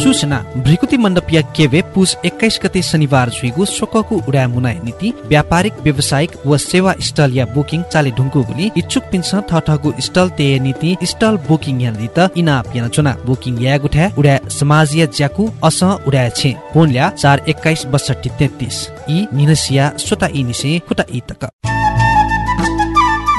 सूचना भ्रिकुति मण्डपीय केवे पुस एक्काइस गते शनिबार झुइगु शोकको उडा मुनाय नीति व्यापारिक व्यावसायिक व सेवा स्टल या बुकिङ चाले ढुङ्गु गुली इच्छुक पिन्छ ठठगु स्टल तेय नीति स्टल बुकिङ या दित इना पिना चुना। बुकिङ या गुठा उडा समाजिया ज्याकु अस उडा छे। फोन चार एक्काइस बसठी तेत्तिस। इ निनसिया सोता इ निसे खुटा तक।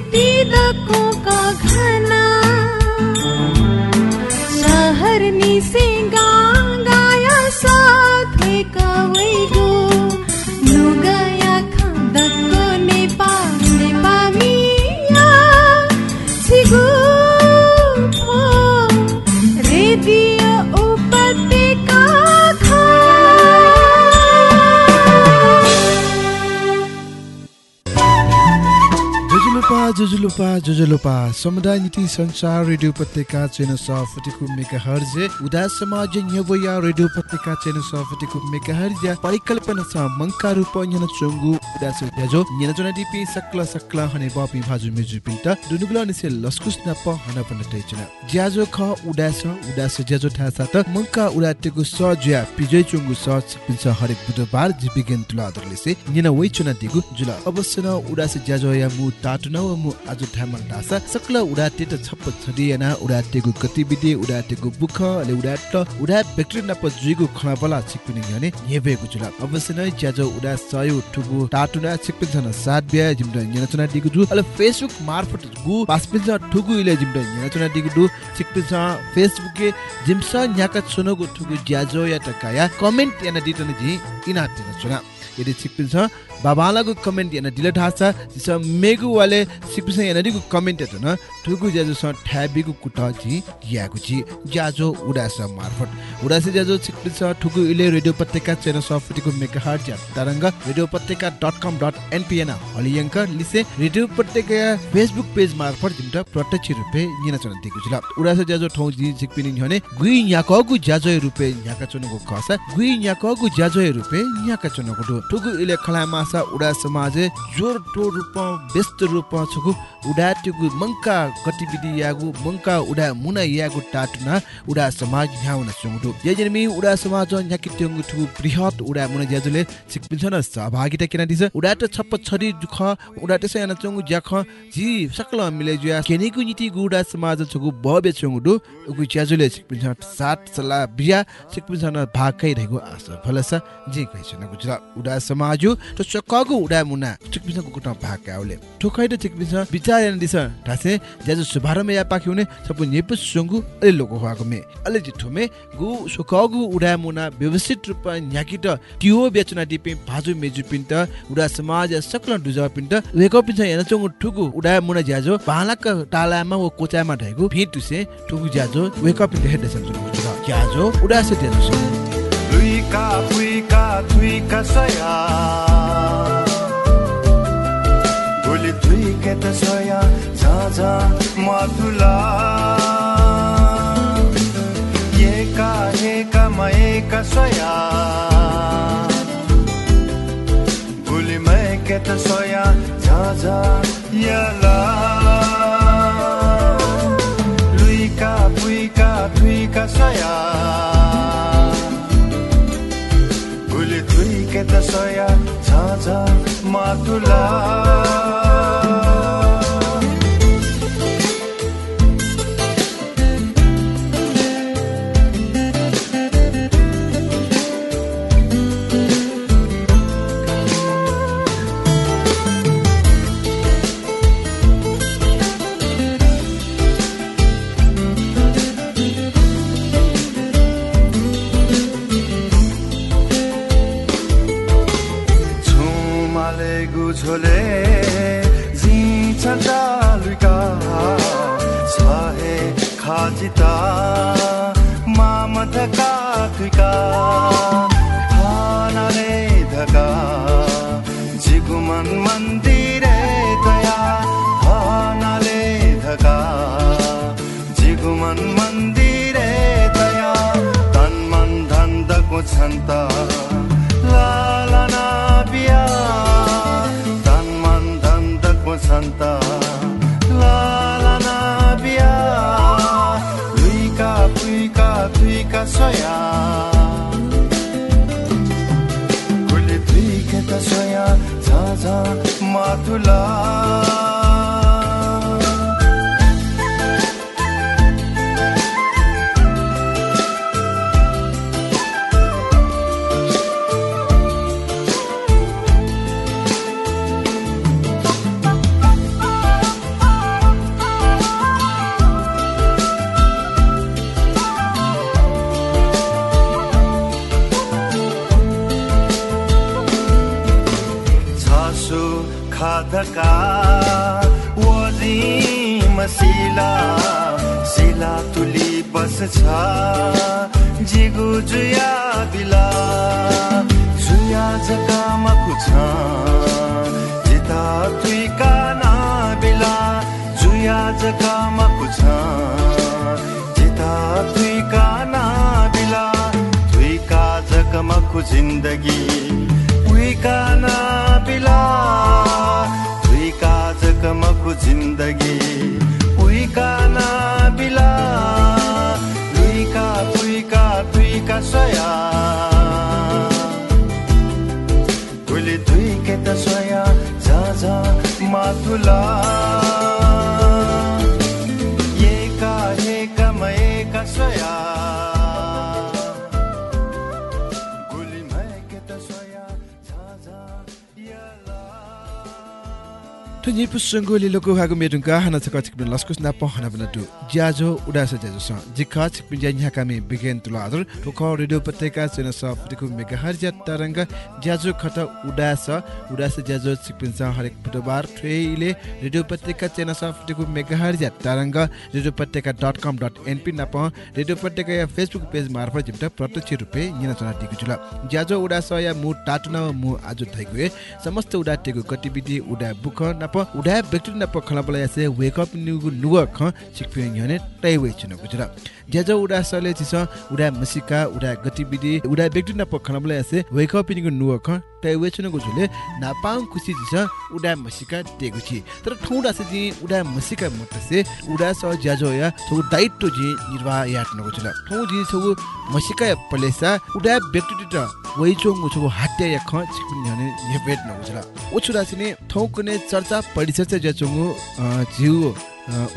be the जुजुलुपा जुजुलुपा। समुदाय नीति संसार रेडियो पत्रिका चेन सफटिको मेगा हर्जे उदा समाज न्यवया रेडियो पत्रिका चेन सफटिको मेगा हर्जे परिकल्पना स मंका रूप न्यन चंगु उदा से याजो न्यन जना दिपि सकला सकला हने बापि भाजु मेजु पिन्ता दुनुगुला निसे लस्कुस न प हन पन टेचना। ज्याजो ख उदा स उदा से ज्याजो था सात। मंका उदा तेगु स ज्या पिजय चंगु स पिन्छ हरेक बुधबार जिबिगेन तुला दरले से। न्यन वइ चुना दिगु जुला। अवश्य न उदा से ज्याजो या मु ताटु न मु आज ठामन दासा। सकल उडाते त छप्प छदिएना उडातेको गतिविधि उडातेको बुख अले उडाट उडा व्यक्ति नप जुइगु खनापला छिकपिनि भने जुल। अवश्य नै ज्याजो उडा सयु ठुगु टाटुना छिकपिन छन सात ब्या जिमड नेनचना दिगु जु अले फेसबुक मार्फत गु पासपिन ठुगु इले जिमड नेनचना दिगु दु छिकपिन छ फेसबुक के जिमसा न्याका छुनगु ठुगु ज्याजो या टकाया। कमेन्ट याना दिटन जि इना तिन चुना यदि छिकपिन छ हासा जिस मेगु वाले सिकपिस याना दिगु कमेन्ट त न। ठुगु ज्याजो स ठ्याबिगु कुटा जी यागु जी ज्याजो उडास मार्फत। उडास ज्याजो सिकपिस ठुगु इले रेडियो पत्रिका चेन सफ्टिको मेगाहर्ट ज्या तरंग रेडियो पत्रिका dot com dot N P हलियंक लिसे रेडियो पत्रिका फेसबुक पेज मार्फत जिमटा प्रत्यक्ष रुपे निना चन दिगु जिला उडास ज्याजो ठौ जी सिकपिनि हने गुइ याकगु ज्याजो रुपे याका चनको खसा। गुइ याकगु ज्याजो रुपे याका चनको ठुगु इले खलामा भाषा उडा समाज जोरटो रूप व्यस्त रूप छगु। उडा ट्युगु मंका गतिविधि यागु मंका उडा मुना यागु टाटुना उडा समाज ह्याउन सुङडु यजनमी उडा समाज न्याकि ट्युगु ठुगु बृहत उडा मुना ज्याजुले सिकपिन्छन सहभागिता किन दिस। उडा त छप्प छरी दुख उडा त्यसै याना चंगु ज्याख। जी सकल मिले जुया केनेगु नीति गुडा समाज छगु बबे चंगुडु उगु ज्याजुले सिकपिन्छ सात सला बिया सिकपिन्छन भागकै रहेको आशा फलसा जे कैसन गुजरात उडा समाज त कगु उडा मुना। चिकपिस कुकुट भाग आउले ठोखै त चिकपिस बिचार यान दिस। ढासे ज्याजु सुभारम या पाखि हुने सपु नेप सुंगु अले लोगो हाको मे। अले जिठो मे गु सुकगु उडा मुना व्यवस्थित रूप न्याकि त टियो बेचना दिपे भाजु मेजु पिन्त उडा समाज सकल दुजा पिन्त वेको पिन्छ यान चंगु ठुगु उडा मुना ज्याजो बालक टालामा व कोचामा ढैगु भिटुसे ठुगु ज्याजो वेको पिन्त हेड सन्जु ज्याजो उडा से ज्याजो Tuika saya त सोया झाझा मातुला एका एका म एका सोया। भुली मै के त सोया झाझा मातुला ठुजी पुसंगो लिलोको हागु मेडुङका हाना छका छिकबिन लस्कुस ना पहना बना दु ज्याजो उडास ज्याजो स बिगेन ठोक रेडियो पत्रिका सेन स ज्या तरंग हरेक रेडियो पत्रिका तरंग डट एनपी नाप रेडियो फेसबुक पेज मार्फत प्रत्यक्ष रुपे दिगु जुल या मु मु आज थाइगु समस्त उडा गतिविधि उडा बुख उडा व्यक्ति नाप खलाबला यासे वेक अप न्युगु नुग ख सिकपि यने तै वे चुन गुजर ज्याजो उडा सले चिस उडा मसिका उडा गतिविधि उडा व्यक्ति नाप खलाबला यासे वेक अप न्युगु नुग ख तै वे चुन गुजुले नापाङ खुसी जिस उडा मसिका टेगु छि। तर ठौडा से जि उडा मसिका मतसे उडा स ज्याजो या छौ दायित्व जि निर्वाह याट नगु जुल ठौ जि छौ मसिका पलेसा उडा व्यक्ति त वैचोङ छौ हात्या या ख सिकपि यने नेपेट नगु जुल उछुरा सिने ठौ कुने चर्चा परिचर्चा ज्याचोङु जिउ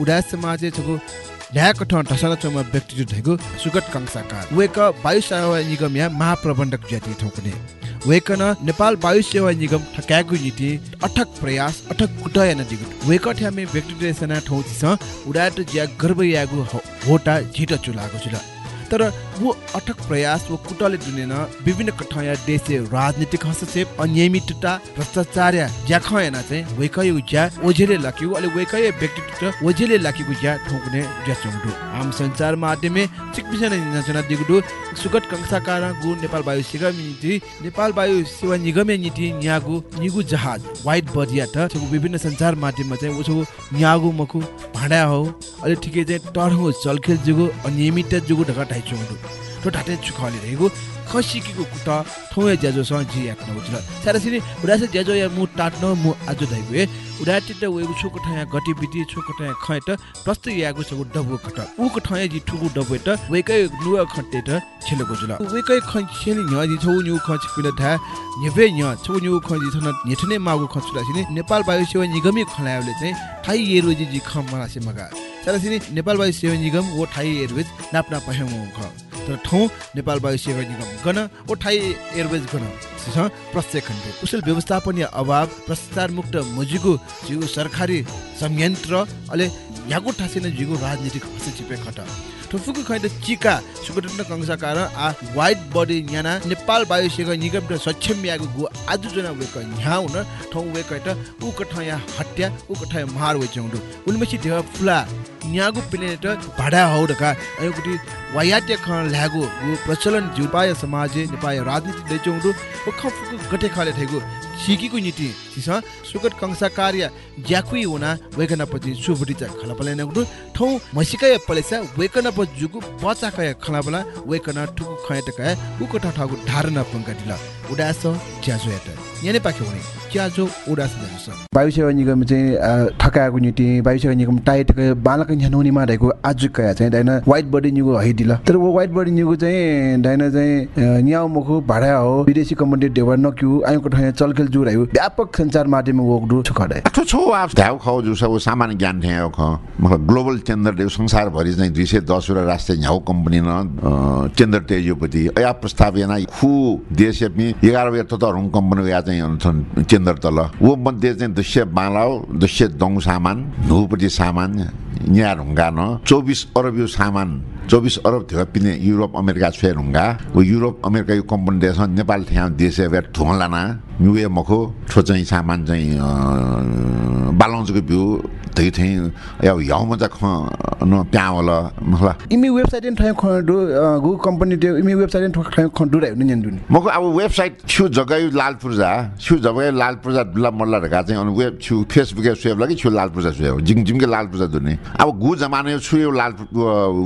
उडा समाज छगु ल्याक ठन ठसन चमा व्यक्ति धैगु सुगत कंसाकार वेक वायु सेवा निगम या महाप्रबन्धक ज्याति ठौकुने वेकन नेपाल वायु सेवा निगम ठक्यागु नीति अठक प्रयास अठक कुटय न दिगु वेक ठ्यामे व्यक्ति रेसना ठौ छिस उडाट ज्या गर्व यागु होटा झिट चुलागु जुल तर वो अठक प्रयास वो कुटले दुनेन विभिन्न कठया देशे राजनीतिक हस्तक्षेप अनियमितता भ्रष्टाचार ज्याखयना चाहिँ वेकय ज्या ओझेले लाकिउ अले वेकय व्यक्तित्व ओझेले लाकिगु ज्या ठोकुने ज्या चंगडु आम संचार माध्यमे चिकपिसन निजना दिगुडु सुगत कंसाकार गु नेपाल वायु सेवा नीति नेपाल वायु सेवा निगम नीति न्यागु निगु जहाज वाइट बडिया त विभिन्न संचार माध्यममा चाहिँ उसो न्यागु मखु भाडा हो। अले ठिकै चाहिँ टर्हो चलखेल जुगु अनियमित जुगु ढका तो चुखले रहेको खसिकीको कुट ठौया ज्याजो सँग जी याक्न उजुल सारासिनी उडासे ज्याजो या मु टाट्न मु आज धाइगु ए उडाटे त वेगु छोको ठया गतिविधि छोको ठया खैट प्रस्त यागु छगु डबु खट। उको ठया जी ठुगु डबु त वेकै नुवा खट्टे त छेलको जुल वेकै ख छेलि न्य जी छौ न्यु ख छिपिल धा नेबे न्य छौ न्यु ख जी छन नेठने मागु खचुला सिनी नेपाल वायु सेवा निगमले खलायले चाहिँ थाइ एरोजी जी खम मरासे मगा। सारासिनी नेपाल वायु सेवा निगम वो थाइ एयरवेज नाप्ना पह्याउ ख। तर ठाउँ नेपाल वायु सेवा निगम गन ओ ठाइ एयरवेज सिस प्रत्यय खण्ड कुशल व्यवस्थापन या अभाव भ्रष्टाचार मुक्त मजिगु जिगु सरकारी संयन्त्र अले यागु ठासिन जिगु राजनीतिक हस्तक्षेप खट। ठुफुकु खैद चिका सुकुटन कंसाकार आ वाइट बडी न्याना नेपाल वायुसेवा निगम सक्षम यागु गु आजु जना वेक न्याउ न ठौ वेक उ कठया हट्या उ कठया मार वे चंगु उनमेछि देव फुला। पिलेट भाडा हौ ढका अयुकुटी वायाटे ख ल्यागु गु प्रचलन जुपाय समाज नेपाल राजनीति ओ खफुकु गटे खाले थैगु सिकीको नीति सिस सुगत कंसा कार्य ज्याकुई उना वेकन पछि सुबुटिचा खलपले नगु ठौ मसिकाय पलेसा वेकन प जुगु बचा कय खलाबला वेकन ठुकु खयटका उको ठठगु धारणा पंका दिला। उडास ज्याजो यात याने पाखे हुने ज्याजो उडास ज्याजो वायु सेवा निगम चाहिँ ठकाएको नीति वायु सेवा निगम टाइट बालक झ्यानौनी मारेको आज कया चाहिँ दाइन व्हाइट बडी निगो हैदिल तर वो व्हाइट बडी निगो चाहिँ दाइन चाहिँ न्याउ मुखु भाडा हो विदेशी कम्पनी देवा नक्यु आयुको ठाउँ चलखेल जुरायो व्यापक संचार माध्यम वोकडु छकडे ठो छो आप ध्याउ खाउ जो सब सामान्य ज्ञान थे ख। मतलब ग्लोबल टेन्डर देऊ संसारभरि चाहिँ दुई सय दसवटा राष्ट्रिय झ्याउ कम्पनी न टेन्डर तेजोपति अया प्रस्ताव याना खु देश में एघार बजे त रुङ कम्पनी या चाहिँ अनुथन टेन्डर तल। वो मध्ये चाहिँ दृश्य बालाउ दृश्य दङ सामान धुपट्टि सामान यहाँ ढुङ्गा न चौबिस अरब यो सामान चौबिस अरब थियो पिने युरोप अमेरिका छुए ढुङ्गा वो युरोप अमेरिका यो कम्पनी देश नेपाल थिया देश धुवालाना युए मखो ठो चाहिँ सामान चाहिँ बालाउँचको बिउ त्यही थिएँ अब याउमा चाहिँ ख न प्या होला मला इमी वेबसाइट ठाउँ खडु गु कम्पनी त्यो इमी वेबसाइट ठाउँ खडु रायो नि न्यान्दुनी मको अब वेबसाइट छु जग्गा लाल पूर्जा छु जग्गा लाल पूर्जा दुला मल्ला ढका चाहिँ अनि वेब छु फेसबुक सुएब लागि छु लाल पूर्जा सुएब जिङ जिङके लाल पूर्जा दुने अब गु जमाने छु यो लाल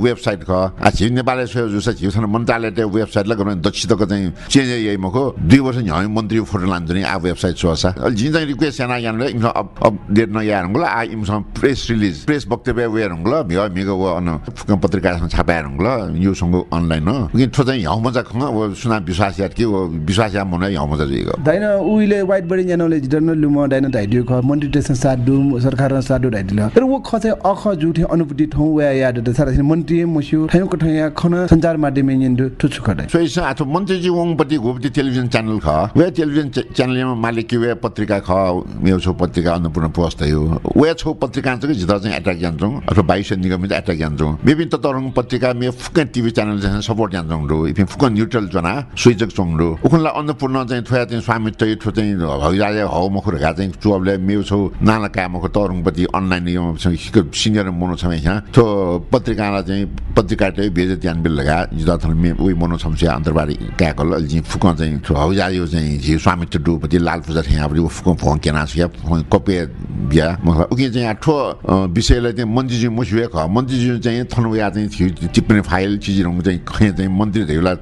वेबसाइट ख आ छि नेपालले सुएब जुसा छि छन मन्त्रालय त्यो वेबसाइट ला गर्न दक्षिणको चाहिँ चेन्ज यही मको दुई वर्ष झ्याउ मन्त्री फोटो लान्छ नि आ वेबसाइट यानले इम अप अपडेट न या हंगला आ इम सम प्रेस रिलिज प्रेस वक्तव्य वे हंगला मिगा मिगा व अन फुकम पत्रिका सँग छापा हंगला यो सँग अनलाइन न कि ठो चाहिँ ह्याउ मजा खङ व सुना विश्वास यात कि विश्वास या मने ह्याउ मजा जिगो दाइन उहिले व्हाइट बडी न्यानोले जिडन लुम दाइन धाइदियो ख मोनिटेसन साडु सरकार साडु धाइदिल तर वो ख चाहिँ अख जुठे अनुपति ठौ वा याद त सारा मन्त्री मस्यु ठाउँ कठा या खन संचार माध्यम न्यान्दु ठुछु खडे सो इस आथो मन्त्रीजी वङपट्टि घोपति टेलिभिजन च्यानल ख वे टेलिभिजन च्यानलमा मालिक वे पत्रिका ख मेरो छौ पत्रिका अन्नपूर्ण पोस्ट हो वे छौ पत्रिका चाहिँ जिता चाहिँ एट्याक जान्छौँ अथवा बाइस निगम चाहिँ एट्याक जान्छौँ विभिन्न ततरङ पत्रिका मे फुकन टिभी च्यानल चाहिँ सपोर्ट जान्छौँ रो इफे फुकन न्युट्रल जना सुइजक चोङ उखुनलाई अन्नपूर्ण चाहिँ थोया चाहिँ स्वामित्व ठो चाहिँ हगिराले हौ मखुर घा चाहिँ चुअबले मेरो छौ नाला कामको तरङपट्टि अनलाइन यो सिनियर मनो छ यहाँ थो पत्रिकालाई चाहिँ पत्रिका चाहिँ बेजे त्यान बिल लगा जिता थन मे उही मनो छम्सिया अन्तर्बारी क्याकल अलि चाहिँ फुक चाहिँ हौजा यो चाहिँ डुपट्टि लाल पूजा थिए अब फुक फोङ केना छ कपे बिया मतलब उकि चाहिँ यहाँ ठो विषयलाई चाहिँ मन्त्रीजी मुसुए ख मन्त्रीजी चाहिँ थनु या चाहिँ थियो टिप्पणी फाइल चिजहरू चाहिँ खै चाहिँ मन्त्री धेला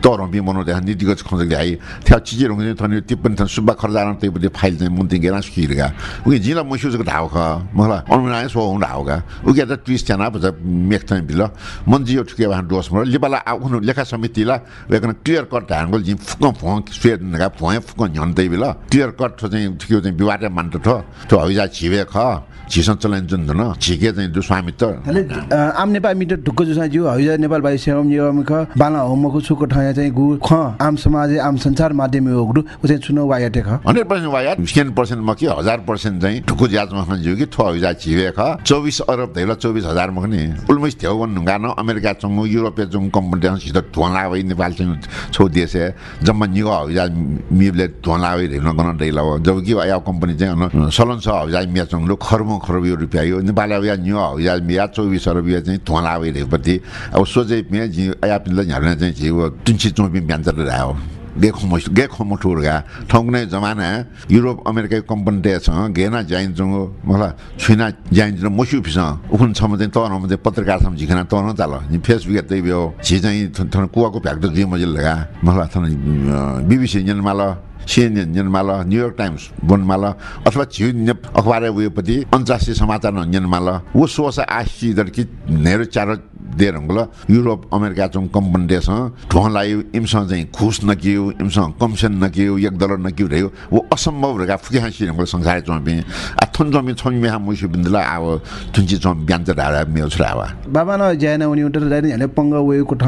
तर बि मनो देखा नीतिगत खोज ल्याइ त्या चिजहरू चाहिँ थनु टिप्पणी थन सुब्बा खर्जान त्यहीपट्टि फाइल चाहिँ मन्त्री उकि जिला मुसुजको ढाउ ख मलाई अनुमान सो हुँ ढाउगा उकि त ट्विस्ट थिएन बज मेक चाहिँ बिल मन्त्री यो डोस मरो लिबाला आउनु लेखा समितिला वेकन क्लियर कट हाङ्गल जिम फुक स्वेट नगा फोय फुक झन्दै बिल क्लियर कट चाहिँ ठिक्यो चाहिँ विवाद मान्ट थो हविजा छिवे ख छिसन चलाइन जुन न छिके चाहिँ दु स्वामित्व। आम नेपाल मिटर ढुक्क जुसा जिउ हइजा नेपाल बाइ सेवा निगम ख बाला होमको छुको ठाया चाहिँ गु ख आम समाज आम संचार माध्यम होगडु उ चाहिँ चुनाव वायाटे ख हन्ड्रेड पर्सेन्ट वाया टेन पर्सेन्टमा कि हजार पर्सेन्ट चाहिँ ठुको ज्याजमा खान जिउ कि थो हविजा छिवे ख। चौबिस अरब धैला चौबिस हजारमा नि। उल्मैस थियो भन्नु ढुङ्गा न अमेरिका चङ्गु युरोपिय चङ्गु कम्पनी सिधै धुवाला भई नेपाल चाहिँ छौ देश है जम्मा निगो हविजा मिबले भई हेर्न दैला हो जब कि या कम्पनी चाहिँ सलन छ हविजा मिया चङ्गु खर्ब खर्ब यो रुपियाँ यो नेपाल या न्यु हविजा मिया चौबिस अरब या चाहिँ भई हेरेपछि अब सोझै मिया जी या पिल्ला झर्ने चाहिँ जिउ तुन्ची चौबी ब्यान्चर रह्यो गेखो गेखो मुठुर्गा ठौक्ने जमाना युरोप अमेरिका कम्पनी छ गेना जाइन्छ मलाई छुइना जाइन्छ मस्यु फिस उखुन छ चाहिँ तन चाहिँ पत्रकार सम झिकना तन चाल। फेसबुक त्यही भयो। छि चाहिँ कुवाको फ्याक्ट्री दुई मजिल लगा। मलाई थन बिबिसी जन्माल सिएनएन जन्माल न्युयोर्क टाइम्स बनमाल अथवा छिउ अखबार उयोपट्टि अन्तर्राष्ट्रिय समाचार जन्माल वो सोच आशी कि नेहरू चार देर हंगल युरोप अमेरिका चों कम्पनी देश ढोलाई इमसँग चाहिँ घुस नकियो इमसँग कमिसन नकियो एक डलर नकियो रह्यो वो असम्भव रहेका फुके हाँसी हंगल संसार चौबी आ थुन चौबी छौमी मेहा मुसु बिन्दला आव थुन्ची चौबी ब्यान्च ढाडा मेरो छोरा आवा बाबा न ज्यान उनी उटर दाइन हले पंग वेको ठ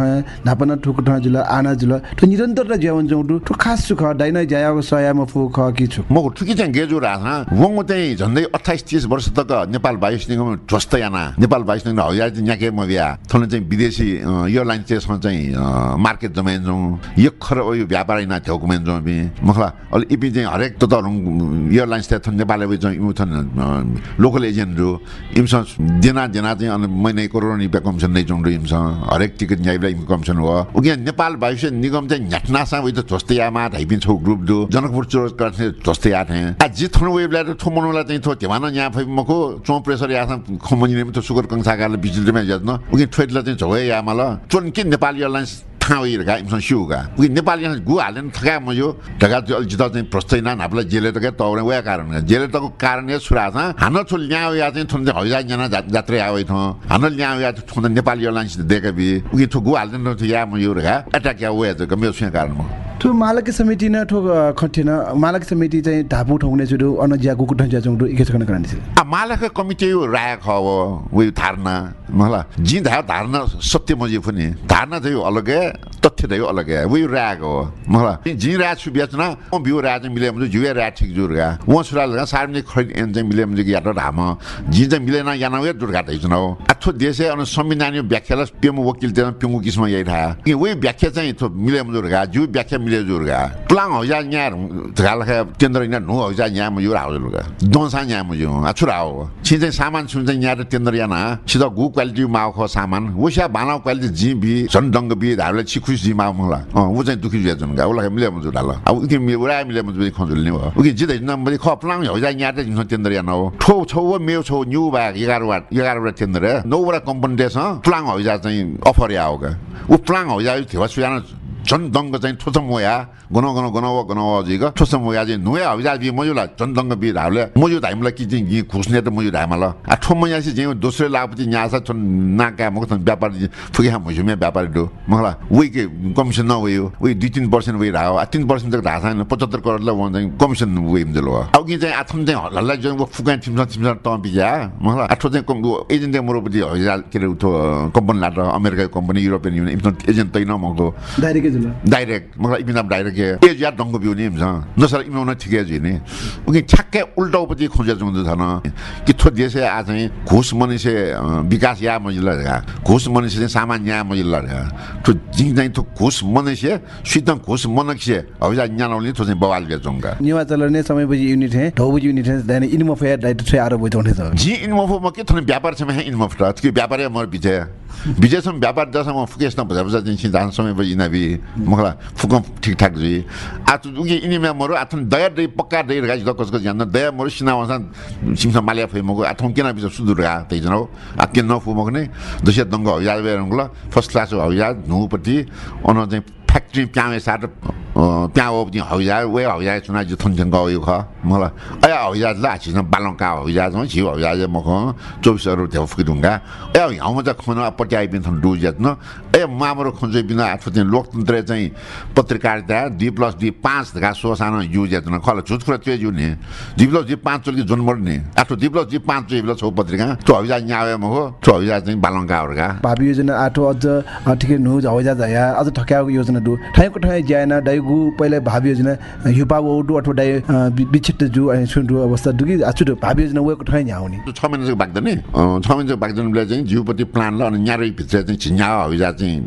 नापन ठुक ठ जुल आना जुल निरन्तर ज्यावन जौडु तो खास सुख दाइन ज्याको सया म फु ख कि छु। म ठुकी चाहिँ गेजो राख वङ चाहिँ झन्डै अठाइस तिस वर्ष तक नेपाल वायु निगम ध्वस्त याना। नेपाल वायु निगम हजार चाहिँ यहाँके म बिहा चाहिँ विदेशी एयरलाइन त्यसमा चाहिँ अ, मार्केट जमाइन जाउँ यो खर यो व्यापार थ्याउ कुमेन जाउँ बि मखला अल इपि चाहिँ हरेक त त नेपालले बि चाहिँ इमु थन लोकल एजेन्टहरू इमसँग जेना जेना चाहिँ अनि महिना करोड रुपियाँ कमिसन नै जाउँ इमस हरेक टिकट न्यायलाई कमिसन हो। उके नेपाल भविष्य निगम चाहिँ न्याटनासा उयो त झोस्ते आमा धाइपिन छौ ग्रुप दो जनकपुर चोर करथे झोस्ते आ थे आ जी थन वेबलाई त थोमनला चाहिँ थो तेवाना यहाँ फै मको चो प्रेसर या खमनी त सुगर कंसागाले बिजुलीमा ज्याद्न उके ट्रेडला चाहिँ झोए या मला चोन के नेपाल एयरलाइन्स ठाउँ इरगा इमसन सिउगा उके नेपाल गु हालेन थका म यो त्यो जिता चाहिँ प्रस्तै ना नापला जेले त तौरे वे कारण जेले तको कारण ये सुरा था हान छु ल्याउ या चाहिँ थुन हइजा जना जात्रे आवे थ हान ल्याउ या थुन नेपाल एयरलाइन्स देखे बि उके थु गु हालेन त या म यो रगा अटक या वे त गमे सुया कारण म ठो मालकी समिति न ठो खटेन मालकी समिति चाहिँ ढापु ठौने जुडु अन ज्या गुकु ठंजा जुडु इके छकन करानी छ आ मालक कमिटी यो राय ख हो उयो धारणा मला जी धा धारणा सत्य मजे पनि धारणा चाहिँ तथ्य चाहिँ यो अलगै उयो राय हो मला जी राय छु बेच्न म जुरगा व सुराल गा सार्वजनिक खरिद एन चाहिँ मिले मुझे या त धाम जी चाहिँ मिलेन याना वे दुर्गा त न हो अथो देशे अन संविधान यो व्याख्याला पेमु वकिल यही था कि वही व्याख्या चाहिँ थो मिले मुजुर्गा जु व्याख्या मिले जुर्गा प्लाङ हौजा खा केन्द्र इना नु हौजा राउ जुर्गा दोसा न्या मुजु अछुरा हो छि चाहिँ सामान सुन चाहिँ न्या केन्द्र याना सिधा गु क्वालिटी माउ ख सामान वसिया बाना क्वालिटी जी बि झन डंग बि सिखुसीमा मलाई चाहिँ दुखी जान्छु उसलाई मिले मजुरालकि उहाँ मिले मजुली खुल्ल नि उङ्ग हौजा यहाँ चाहिँ तेन्द्र या नहो छौ हो मे छौ न्यू भाग एघारवटा एघारवटा तेन्द्ररिया नौवटा कम्पनी रहेछ प्लाङ हौजा चाहिँ अफर या हो ऊ प्लाङ हौजा थियो सु उ चाहिँ दुखी जुया जुन गा उला मिले मुजु डाल अब उके मि उरा मिले मुजु खजुल नि हो उके जिदै नम्बर ख प्लाङ हौजा न्या त जिन केन्द्र याना हो ठो छौ व मेउ छौ न्यू बा 11 वाट 11 वाट केन्द्र नौ वटा कम्पनी देश प्लाङ हौजा चाहिँ अफर या होगा उ प्लाङ हौजा थियो सुयाना झन् दङ्ग चाहिँ ठोसम मोया गन गन गन गन जिग ठोसम मोया हविजा बि मजुला झन् दङ्ग बि धाउले मजु धाइमला कि चाहिँ खुस्ने त मजु धाइमला आ ठो मया चाहिँ दोस्रो छन् नाका छन् व्यापार फुके मुजुमे व्यापारी दो मगला उही के कमिसन न उयो उही दुई तिन पर्सेन्ट उयो आ तिन पर्सेन्ट तक ढासा पचहत्तर करोडलाई कमिसन उयो अब कि चाहिँ आथम चाहिँ हल्ला चाहिँ फुका छिम्सा छिम्सा त बिजा मगला आठो चाहिँ एजेन्ट चाहिँ अरे उठो कम्पनी लाएर America company European union agent तै न मगो डाइरेक्ट जुल डाइरेक्ट मलाई इमिनाम डाइरेक्ट के एज या दङ्गो बिउनी हुन्छ नसर इमाउन ठिकै जुने उनी ठ्याक्कै उल्टाउपट्टि खोजेर छन कि थो देश आ चाहिँ घुस अ, विकास या मजिल्ला रहेगा घुस मनुष्य चाहिँ सामान या मजिल्ला रहेगा तो जिङ चाहिँ थो घुस मनुष्य सिद्ध घुस मनुष्य हविजा ज्ञानौली थो चाहिँ बवाल बेचुङ्गा निवा चलने समय बजी युनिट है ढौ बजी युनिट है दाने इनमो फेयर डाइट छे आरो बोइ तोने छ जी इनमोफो म के थोरै व्यापार छ मैं इनमोफ त कि व्यापार मर विजय विजय सम व्यापार दशा म फुकेस न बजी इनाबी मखला फुक ठीक ठाक जी। आ तु उगे इनिमा मरो आ थन दया दे पक्का दे गाज कसको जान दया मरो सिना वसा मालिया फै मगो। आ थन केना बिज सुदुर गा तै जनो आ के न फु मगने दशे दंग हो या बेरंगला फर्स्ट क्लास हो या नुपति अन चाहिँ फ्याक्ट्री प्यावे साट प्याव पनि हौजा वे हौजा चुना जो थन थन गयो ख मलाई अया हौजा ला छिन बालंका हौजा छ छिउ हौजा जे मख चौबिसहरू थियो फुकिदुङ्गा ए हाउमा चाहिँ खुन पट्याइ बिन थन डु जत्न ए मामरो खुन्जै बिन आठो चाहिँ लोकतन्त्र चाहिँ पत्रकारिता दुई प्लस दुई पाँच धका सो सानो यु जत्न खल झुट कुरा त्यो यु नि दुई प्लस दुई पाँच चोलि जुन मर नि आठो दुई प्लस दुई पाँच प्लस छौ पत्रिका त्यो हौजा न्यावे मख त्यो हौजा चाहिँ बालंकाहरूका भावी योजना आठो अझ ठिकै नु हौजा जाया अझ ठक्याएको योजना दु ठाइको ठाइ ज्याएन डाइगु पहिले भावी योजना युपा वडु अथवा डाइ बिछिट जु अनि सुन्दु अवस्था दुगी आछु भावी योजना वेको ठाइ न्याउने। छ महिना चाहिँ बाग्दैन? नि छ महिना चाहिँ बाग्दनले चाहिँ जिउपट्टि प्लान ल अनि न्यारै भित्र चाहिँ झिन्या हविजा चाहिँ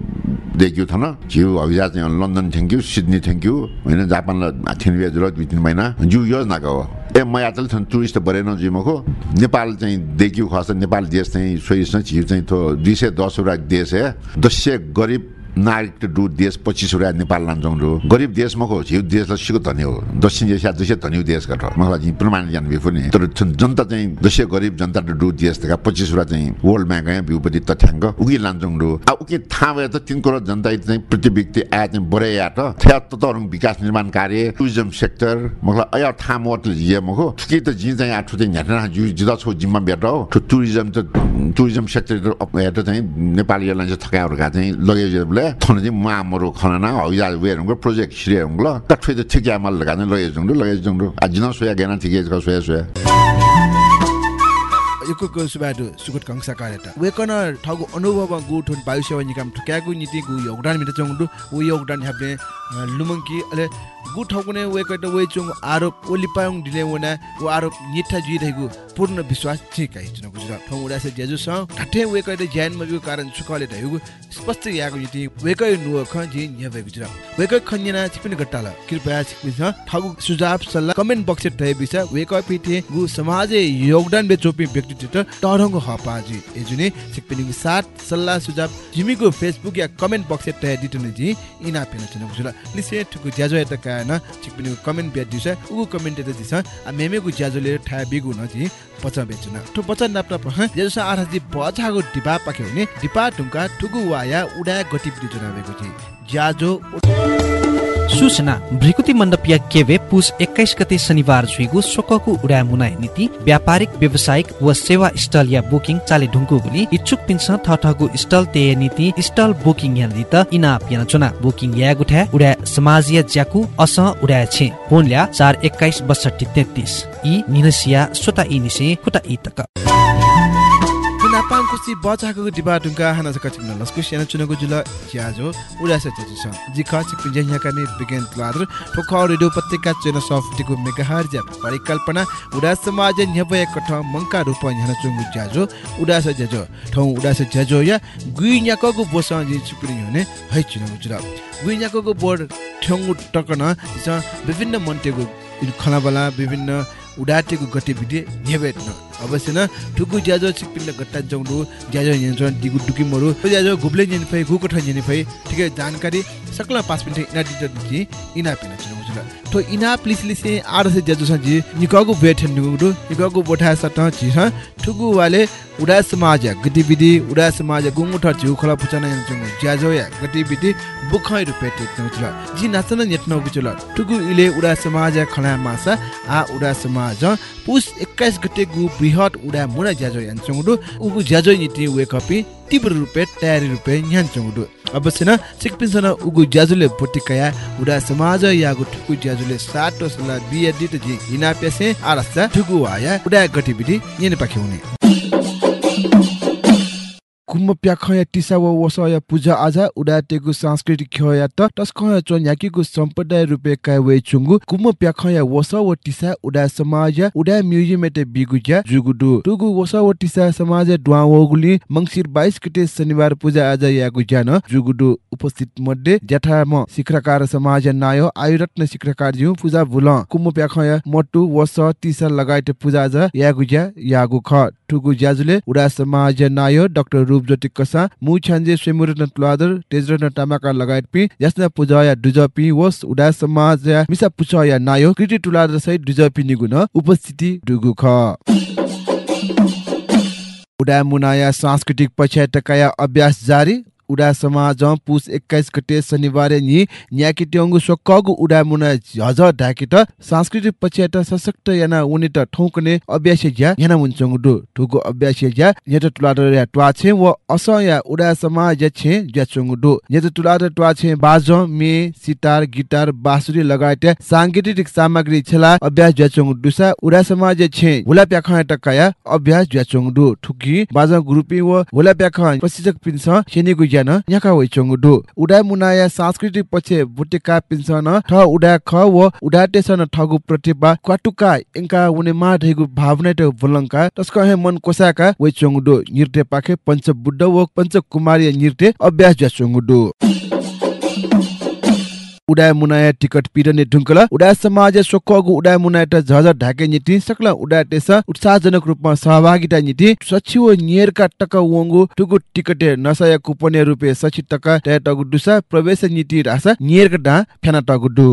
देखियो थन। जिउ हविजा चाहिँ London thank you Sydney thank you होइन जापानलाई थिन बेजुर दुई तिन महिना जिउ योजनाको हो ए म यात्रा छन् टुरिस्ट बरेन जिमको नेपाल चाहिँ देखियो खस नेपाल देश चाहिँ सोइस झिउ चाहिँ थो दुई सय दसवटा देश है। दस्य गरिब नागरिक डु देश पच्चिस रुपियाँ नेपाल लान्छौँ रो गरिब देशमा को हिउ देशलाई सिको धनी हो। दक्षिण एसिया दुसै धनी देश गठ मलाई चाहिँ प्रमाण ज्ञान भी पनि। तर जनता चाहिँ दुसै गरिब जनता डु देश देखा पच्चिस रुपियाँ चाहिँ वर्ल्ड ब्याङ्क है भ्यूपट्टि तथ्याङ्क उगी लान्छौँ रो अब उगी थाहा भए त तिन करोड जनता चाहिँ प्रति व्यक्ति आय चाहिँ बढे या त। थ्या ततहरू विकास निर्माण कार्य टुरिज्म सेक्टर मलाई अया थाहा मोटले जिए मको। कि त जी चाहिँ आठो चाहिँ जु जिदा छौ जिम्मा बेटा हो। टुरिज्म त टुरिज्म सेक्टर त हेर्दा चाहिँ नेपाली एयरलाइन्स थकाहरूका चाहिँ लगेजले थन चाहिँ मामरो खनना हौजा वेहरूको प्रोजेक्ट ठिक जुङ्डु लगेज जुङ्डु आज न सोया गेना ठिकै छ सोया सोया एको को सुबादु सुकुट कंसा कारेटा वेकन ठगु अनुभव गु ठुन बायु सेवा निगम ठक्यागु नीति योगदान मिटे चंगु उ योगदान हाबले लुमंकी अले गु ठगुने वेकट वे चंग आरोप ओलिपायङ दिले वना उ आरोप निठा जुइ रहेगु पूर्ण विश्वास ठीक है जुन गुजरा ठौ उडासे जेजु स ठठे वेकट ज्यान मजु कारण सुकले ढयुगु स्पष्ट यागु नीति वेकै नुव ख जि न्यवे गुजरा वेकै खन्यना छिपिन गट्टाला कृपया छिपिन ठगु सुझाव सल्लाह कमेन्ट बक्स ठए बिसा वेकै पिथे गु समाज योगदान बे चोपी व्यक्तित्व टरंग हपाजी। एजुने छिपिन साथ सल्लाह सुझाव जिमीको फेसबुक या कमेन्ट बक्स ठए दिटने जि। इना पेन चुन गुजरा लिसे ठुकु ज्याजो एत कायन छिपिन कमेन्ट बे दिसा उगु कमेन्ट एत दिसा आ मेमेगु ज्याजोले ठा बिगु न जि पचा बेचना ठु पचा नाप्टा प्रह जेजसा आराजी बचागो डिपा पाके हुने डिपा टुङ्का ठुगु वाया उडा गतिविधि जनाबेको थिए ज्याजो सूचना भ्रिकुति मण्डपीय केवे पुस एक्काइस गते शनिबार झुइगु सोकको उडा मुनाय नीति व्यापारिक व्यावसायिक व सेवा स्टल या बुकिङ चाले ढुङ्गु गुली इच्छुक पिन्छ थठगु स्टल ते नीति स्टल बुकिङ या दित इना पिना चुना। बुकिङ या गुठा उडा समाजिया ज्याकु अस उडा छे। फोन ल्या चार एक्काइस बसठी तेत्तिस। इ निनसिया सोता इ निसे खुटा इ तक। नापाङ कुसी बचाको डिबा ढुङ्गा हाना सका चिक्न लस्कु सेना चुनको जुल ज्याजो उडास चेजु छ। जिखा चिक पिन्जे याका ने बिगेन प्लादर ठोखा रेडियो पत्रिका चेन सफ्टको मेगाहर ज्या परिकल्पना उडास समाज न्यबय कठ मंका रूप न्हन चुङ्गु ज्याजो उडास ज्याजो ठौ उडास ज्याजो या गुइन्याको बोसा जि चिपिरि हुने है चुनको जुल। गुइन्याको बोर्ड ठ्यङ्गु टकन विभिन्न मन्टेको खलाबला विभिन्न उडाटेको गतिविधि न्यवेट न अवश्य न ठुकु ज्याजो गट्टा जौडु ज्याजो यन्त्र दिगु डुकि मरु ज्याजो गुब्ले जनि फै गुको ठ ठिकै जानकारी सकला 5 मिनेट इना दिजि इना तो इना प्लिस लिसे आर से ज्याजो सजि निकगु बेठ नुगु निकगु बोठा सत छि ह? ठुकु वाले उडा समाज गतिविधि उडा समाज गुंगु ठ छु खला पुचना यन्त्र ज्याजो या गतिविधि बुखै रुपे टेक्नु जुल जि नाचन नेट्न गुजुल ठुकु इले उडा समाज खला मासा आ उडा समाज पुस 21 गते गु बृहत उडा मुना ज्याजो यान्छौडु उगु ज्याजो नीति वे कपी तीव्र रुपे तयारी रुपे यान्छौडु अवश्य न सिकपिन्सन उगु ज्याजुले पोटिकया उडा समाज यागु ठुकु ज्याजुले सातो सला बिया दित जि हिना पेसे आरस्ता ठुकु आया उडा गतिविधि यने पाखे हुने कुम्म प्याखया टिसा व वसया पूजा आजा उडाटेगु सांस्कृतिक खया त तस्कया चोन याकीगु सम्प्रदाय रुपे काय वे चुंगु कुम्म प्याखया वस व टिसा उडा समाज उडा म्युजियम एते बिगुजा जुगुडु तुगु वस व टिसा समाज द्वा वगुली मंगसिर 22 गते शनिबार पूजा आजा यागु ज्यान जुगुडु उपस्थित मध्ये ज्याठा म शिखरकार समाज नायो आयुरत्न शिखरकार ज्यू पूजा भुल कुम्म प्याखया मट्टु वस टिसा लगायत पूजा आजा यागु ज्या यागु ख ठुगु ज्याजुले उडा समाज नायो डाक्टर रूप ज्योति कसा मु छान्जे स्वेमुरत्न तुलादर तेजरत्न टामाका लगायत पि यासना पूजाया दुजपि वस उडा समाज मिसा पुचया नायो कृति तुलादर सहित दुजपि निगुन उपस्थिति दुगु ख उडा मुनाया सांस्कृतिक पछ्याटकाया अभ्यास जारी उडा समाज पुस एक्काइस गते शनिबार नि न्याकी ट्याङ्गु सोकगु उडा मुना हज ढाकिट सांस्कृतिक पछ्याट सशक्त याना उनी त ठौकने अभ्यास ज्या याना मुन्छंगु दु। ठुगु अभ्यास ज्या नेत तुलाद या ट्वा छे व अस या उडा समाज छे ज्या चंगु दु। नेत तुलाद ट्वा छे बाज मे सितार गिटार बाँसुरी लगायत सांगीतिक सामग्री छला अभ्यास ज्या चंगु दुसा उडा समाज छे। हुला प्याखा टकाया अभ्यास ज्या चंगु दु। ठुकी बाज ग्रुपी व हुला प्याखा प्रशिक्षक पिन्स छेनेगु याका वइ चंगु दु उडा मुनाया सांस्कृतिक पछे बुटेका पिन्सन ठ उडा ख व उडा टेसन ठगु प्रतिभा क्वाटुका इंका उने मा ढेगु भावना त बुलंका तस्क हे मन कोसाका चंगु दु नृत्य पाखे पंच बुड्ड व पंच कुमारी नृत्य अभ्यास ज्या दु उडाय मुनाया टिकट पिरने ढुङ्कल उडाय समाज सोकगु उडाय मुनाया त झझ ढाके निति सकल उडाय टेस उत्साहजनक रूपमा सहभागिता निति सचिव नियरका टक वंगु टुगु टिकटे नसया कुपने रुपे सचि टक तय टगु दुसा प्रवेश नीति रासा नियरका डा फेना टगु दु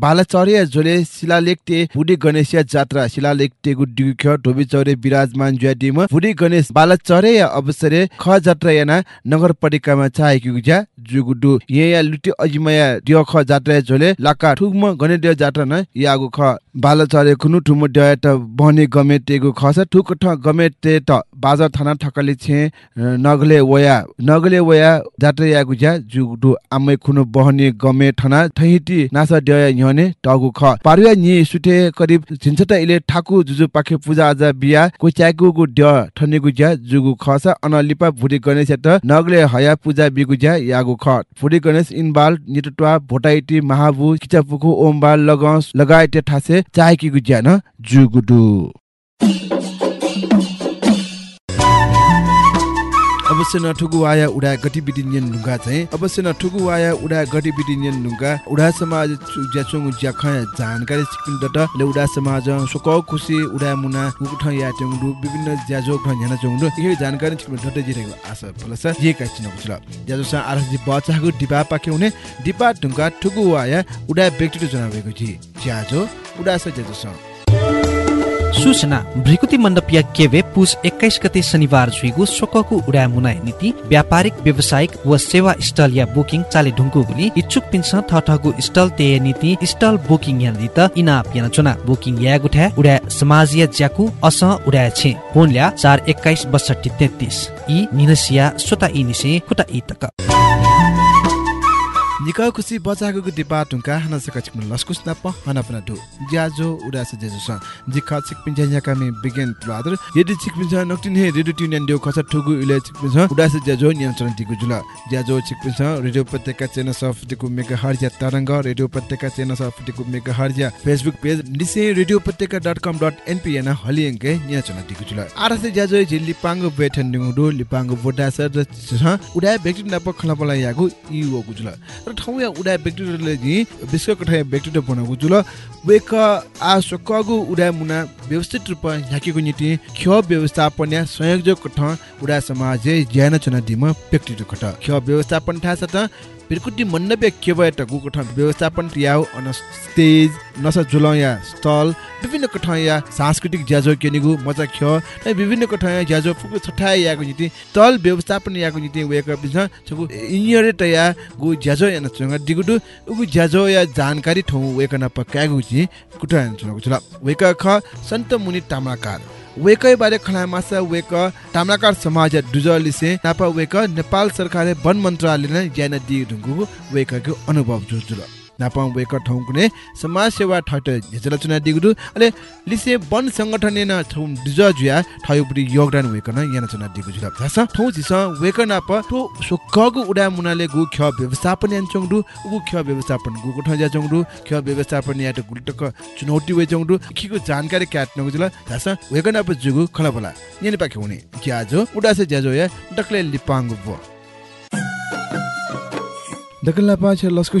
बालाचर्य झोले शिलालेख ते बुढी गणेश जात्रा शिलालेख टेगु डिख ढोबी चौरे विराजमान ज्याटिम बुढी गणेश बालाचर्य अवसरे ख जात्रा याना नगरपालिकामा चाहेको ज्या जुगुडु ये या लुटी अजिमया दियो ख जात्रा झोले लाका ठुगम गणेश जात्रा न यागु ख। बालाचर्य खुनु ठुमु डय त बने गमे टेगु खस ठुक ठ गमे ते त बाजार थाना ठकले छे नगले वया नगले वया जात्रा यागु ज्या जुगुडु आमै खुनु बहने गमे ठना थैति नासा डय न्हने टागु ख। पारुया नि सुटे करिब छिन्छता इले ठाकु जुजु पाखे पूजा आजा बिया को च्यागु गु ड ठनेगु ज्या जुगु खस अनलिपा भुडी गणेश त नगले हया पूजा बिगु ज्या यागु ख। भुडी गणेश इनबाल निटटवा भोटाइटी महाबु किचापुकु ओमबाल लगस लगाइते ठासे चाहेकी गु ज्या न जुगुडु अवश्य न ठुगु आया उडा गतिविधि नियन नुगा चाहिँ अवश्य न ठुगु आया उडा गतिविधि नियन नुगा उडा समाज ज्याचोङ ज्याखा जानकारी सिकिन दट ले उडा समाज सोक खुसी उडा मुना उठ या टेङडु विभिन्न ज्याजो ख न्याना चोङडु यही जानकारी सिकिन दट जिरेको आशा फलस जे का चिन बुझल ज्याजो सा आरसी बचाको डिपा पाके हुने डिपा ढुङ्गा ठुगु आया उडा व्यक्तित्व जनाएको जी ज्याजो उडा स ज्याजो सा सूचना भृकुति मण्डपीय केवे पुस एक्काइस गते शनिबार झुइगु शोकको उडा मुनाय नीति व्यापारिक व्यावसायिक व सेवा स्टल या बुकिङ चाले ढुङ्गु गुली इच्छुक पिन्स थठगु स्टल तेय नीति स्टल बुकिङ या दित इना पियाना चुना। बुकिङ या गुठा उडा समाजिया ज्याकु अस उडा छे। फोन ल्या चार एक्काइस बसठी तेत्तिस। इ निनसिया सोता इ निसे खुटा इ तक। निका खुसी बचाको दिपा टुङ्का हना सका लस्कुस नाप हना पना दु ज्याजो उडास जेजो स जिखा छिक पिन्जा याका मे बिगेन तुलादर यदि छिक पिन्जा नक्टिन हे रेडियो ट्युन देउ खसा ठुगु इले छिक पिन्जा उडास जेजो नियन्त्रण दिगु जुल। ज्याजो छिक पिन्जा रेडियो पत्रिका चैनल सफ दिगु मेगा हर्ज तरंग रेडियो पत्रिका चैनल सफ दिगु मेगा हर्ज। फेसबुक पेज निसे रेडियो पत्रिका dot com dot N P an हलियङ्के नियन्त्रण दिगु जुल। आरस ज्याजो जि लिपाङ बेठन दिगु दु लिपाङ बोडास उडा व्यक्ति नाप खलापला यागु इ वगु जुल। र ठाउँ या उडा व्यक्तित्वले नि विश्वको ठाउँ व्यक्तित्व बनाएको जुल वेक आ सकगु उडा मुना व्यवस्थित रूप ह्याकेको नीति ख व्यवस्थापन या संयोजक ठ उडा समाज ज्यान चना दिम व्यक्तित्व खट ख व्यवस्थापन था त बिरकुटी मण्डपे केवय त गुको ठाउँ व्यवस्थापन याउ अन स्टेज नस जुल या स्टल विभिन्न कठा या सांस्कृतिक ज्याजो केनिगु मजा ख विभिन्न कठा या ज्याजो फुकु छठा याको नीति तल व्यवस्थापन याको नीति वेक बिच छगु इन्यर त या गु ज्याजो या नचंगा दिगुडु उगु ज्याजो या जानकारी ठौ वेक न पकागु छि कुटा छगु छला वेक ख सन्त मुनि तामाकार वेकै बारे खलामासा वेक ताम्राकार समाज डुजलिसे नापा वेक नेपाल सरकारले वन मन्त्रालयले ज्यान दिए ढुङ्गु वेकको अनुभव जुजुल नापा वेक ठौकुने समाज सेवा ठट झेचला चुना दिगुदु अले लिसे वन संगठन न ठौ डुज जुया योगदान वेकन याना चुना दिगु जुल भाष ठौ जिस वेक नाप ठो सोकगु उडा मुनाले गु ख व्यवस्थापन यान्चोङदु उगु ख व्यवस्थापन गु गुठ जाचोङदु ख व्यवस्थापन यात गुल्टक चुनौती वेचोङदु खिको जानकारी क्याट नगु जुल भाष वेक नाप जुगु खलाबला। नेने पाखे हुने ज्याजो उडासे ज्याजो या डक्ले लिपाङ्गु बो दकला पाछ लस्कु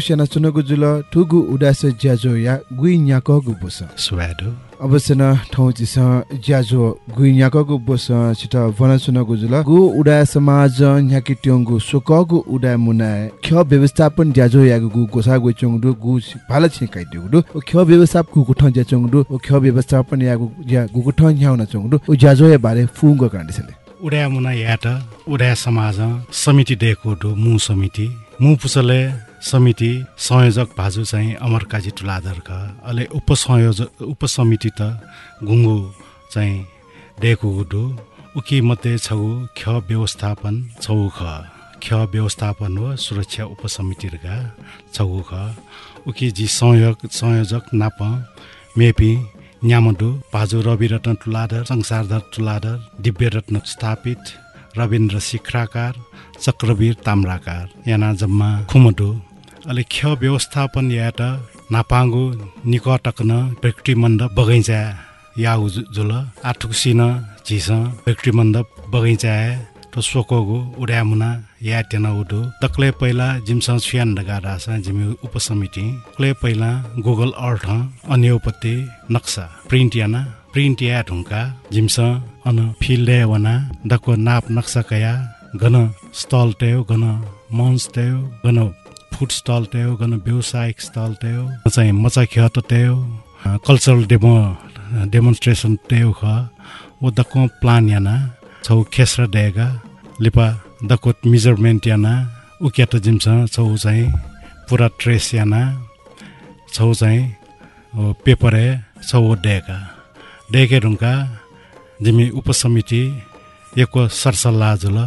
जुल ठुगु ज्याजो या गुइ न्याकगु बुस ज्याजो गुइ न्याकगु बुस छिट वन जुल गु समाज सोकगु मुना व्यवस्थापन ज्याजो या गु गोसा गु गु भाल छि काइदिगु ख व्यवस्थापन गु व्यवस्थापन गु गु चोङदु ज्याजो बारे उडा मुना समाज समिति डेको दु मु समिति मु पुसले समिति संयोजक भाजु चाहिँ अमरकाजी टुलाधरका अहिले उपसंयोजक उपसमिति त गुङ्गु चाहिँ डेको गुडु उकी मध्ये छौ ख व्यवस्थापन छौ ख। ख व्यवस्थापन हो सुरक्षा उपसमितिहरूका छौ ख। उकी जी संयोग संयोजक नाप मेपी न्यामडु पाजु रविरत्न टुलाधर संसारधर टुलाधर दिव्यरत्न स्थापित रविन्द्र शिखराकार चक्रवीर ताम्राकार याना जम्मा खुमटु अले ख व्यवस्थापन याट नापाङ्गु निकटकन मण्डप बगैँचा याउ जुल आठुकसिन झिस मण्डप बगैँचा तो सोकोगु उड्यामुना या टेन उडु तक्ले पहिला जिमसँग छुयान रास जिमी उपसमिति क्ले पहिला गुगल अर्थ अन्योपत्ति नक्सा प्रिन्ट याना प्रिन्ट या ढुङ्का जिम्स अन फिल्ड वना दको नाप नक्सा कया गन स्टल टेउ गन मन्स टेउ गन फुड स्टल टेउ गन व्यावसायिक स्टल टेउ चाहिँ मचा ख्यात टेउ कल्चरल डेमो डेमोन्स्ट्रेसन टेउ ख ओ दको प्लान याना छौ खेस्र डेगा लिपा दको मेजरमेन्ट याना उक्याट जिम्स छौ चाहिँ पुरा ट्रेस याना छौ चाहिँ पेपरे छौ डेगा डेके ढुङ्का जिमी उपसमिति एको सरसल्लाह जुल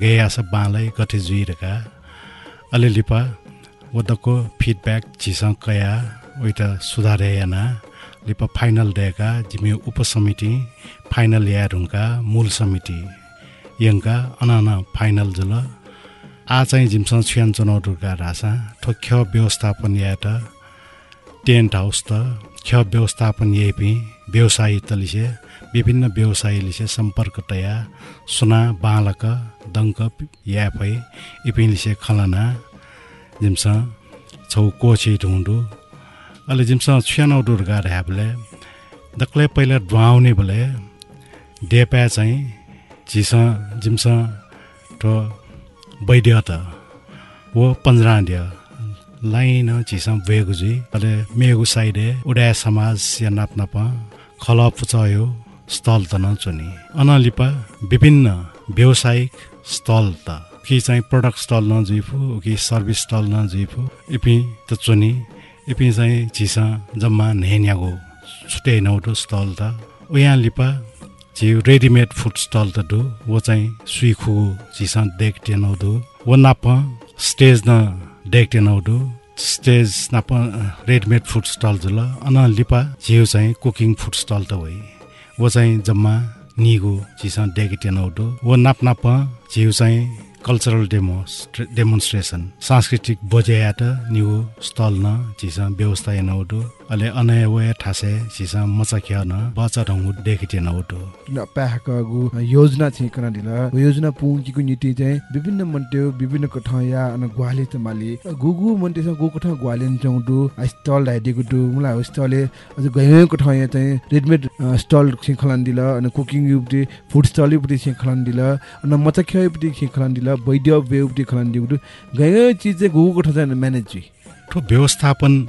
गयास बाँलै गठे जुइरहेका अलिलिपा वदको फिडब्याक झिसँग कया उइटा सुधारे याना लिप फाइनल डेका जिमी उपसमिति फाइनल यारुङका मूल समिति यङका अनाना फाइनल जुल आ चाहिँ जिमसँग छुयान चुनौटुका रासा ठोक्ष व्यवस्थापन या त टेन्ट हाउस त ख व्यवस्थापन व्यवसायी तलिसे विभिन्न व्यवसायीले सम्पर्क तया सुना बालक दङ्क याफै इपिलिसे खलना जिम्स छौ कोछे ढुङ्डु अहिले जिम्स छ्यानौ डुर्गा ह्याबले दक्लै पहिला ढुवाउने बोले डेपा चाहिँ झिस जिम्स टो वैद्य त लाइन झिस वेगु जी अहिले मेगु साइडे उडा समाज या नाप नाप खल पुचायो स्थल त नचुनी। अनलिपा विभिन्न व्यावसायिक स्थल त। कि चाहिँ प्रडक्ट स्टल नजुइफु कि सर्भिस स्टल नजुइफु इपि त चुनी। इपि चाहिँ झिसा जम्मा नेन्यागो छुट्टै नौटो स्टल त। उहाँ लिपा झिउ रेडिमेड फुड स्टल त डु वो चाहिँ सुइखु झिसा देख्टे नौदु वो नाप स्टेज न नौदु स्टेज नाप रेडिमेड फुड स्टल जुल अन लिपा झिउ चाहिँ कुकिङ फुड स्टल त होइ वो चाहिँ जम्मा निगो चिसा डेगिटेनौटो वो नाप नाप झिउ चाहिँ कल्चरल डेमो डेमोन्स्ट्रेसन। सांस्कृतिक बोजेयाट निगो स्थल न चिसा व्यवस्था एनौटो अले अनय वे ठासे सिसा मचा न बचा ढंगु देखिते नउटो न पाहक गु योजना छि कना दिल। योजना पुंजीको नीति चाहिँ विभिन्न मन्ट्यो विभिन्न कठा या अन ग्वाले त माली। गुगु मन्टे गु कठा ग्वालेन चौडु स्टल राइदिएको दु मुला स्टलले अझ गयो कठा या चाहिँ रेडमेड स्टल छि खलान दिल अन कुकिङ युपति फुड स्टल युपति छि खलान दिल अन मचा ख्या युपति छि खलान दिल वैद्य युपति खलान दिउ गयो चिज चाहिँ गुगु कठा चाहिँ म्यानेज ठो व्यवस्थापन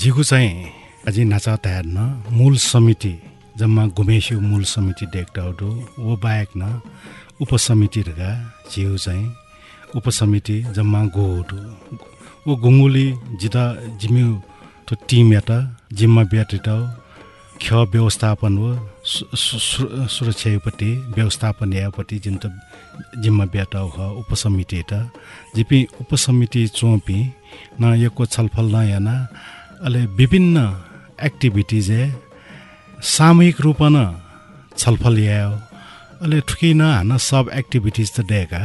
जिगु चाहिँ अझै नाचा तयार न। मूल समिति जम्मा घुमेस्यु मूल समिति डेक्टाउटु वो बाहेक न उपसमितिहरूका जिउ चाहिँ उपसमिति जम्मा गोटु ऊ गुङ्गुली जिता जिम्यु त्यो टिम त जिम्मा ब्याटिटाउ ख व्यवस्थापन हो। सुरक्षापट्टि व्यवस्थापन यापट्टि जिम त जिम्मा उपसमिति त जिपि उपसमिति चोपी न यको छलफल न याना अहिले विभिन्न एक्टिभिटिज सामूहिक रूपमा छलफल यायो। अहिले ठुकिन हान सब एक्टिभिटिज त डेका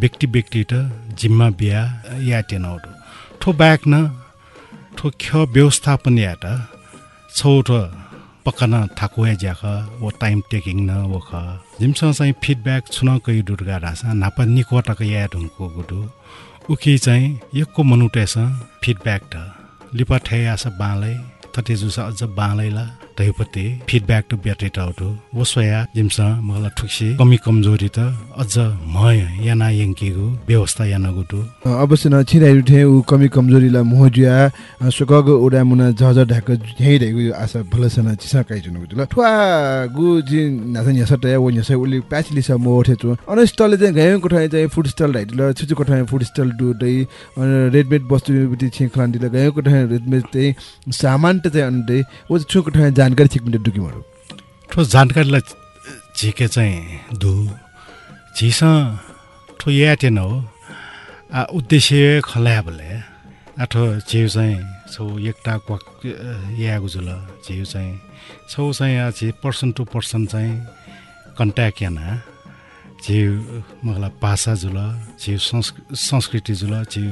व्यक्ति व्यक्ति त जिम्मा बिहा या टेनौटो ठो ब्याक न ठो ख व्यवस्थापन त छौट पक्कन थाकुए ज्याख वो टाइम टेकिङ न वो ख जिमसँग चाहिँ फिडब्याक छुन कै डुर्गा रासा नापा निकोटक या ढुङ्को गुडु उखी चाहिँ यक्को मनुटेस फिडब्याक त। ठे आस बाँलै थटे जुसा अझ बाँलैला। तैपति फिडब्याक टु ब्याट्री टाउटु वसया जिम्स मलाई ठुक्सी। कमी कमजोरी त अझ म याना यङ्कीगु व्यवस्था याना गुटु। अवश्य न छिराइ उठे उ कमी कमजोरीला मोहजुया सुकग उडा मुना झझ ढाक झै रहेको आशा भलसन चिसा काइ जुन गुटु। ठुवा गु जि नासन यसट या वन यसै उले प्याचली उठे छु अनस्टल चाहिँ गयो कोठा चाहिँ फुड स्टल राइट। ल छुचु कोठा फुड स्टल दु दइ रेडमेड वस्तु बिति छिखलान दिला गयो कोठा रेडमेड चाहिँ सामान त चाहिँ अन्डे ओ छु कोठा जानकारी छिक्मिटे डुकिमहरू ठो जानकारीलाई झिके चाहिँ धु झिस ठो याटेन हो। आ उद्देश्य खल्या बोले। आठो झिउ चाहिँ छौ एकटा क्वाक यागु जुल झिउ चाहिँ छौ चाहिँ पर्सन टु पर्सन चाहिँ कन्ट्याक्ट याना। झिउ मलाई भाषा जुल झिउ संस्कृति जुल झिउ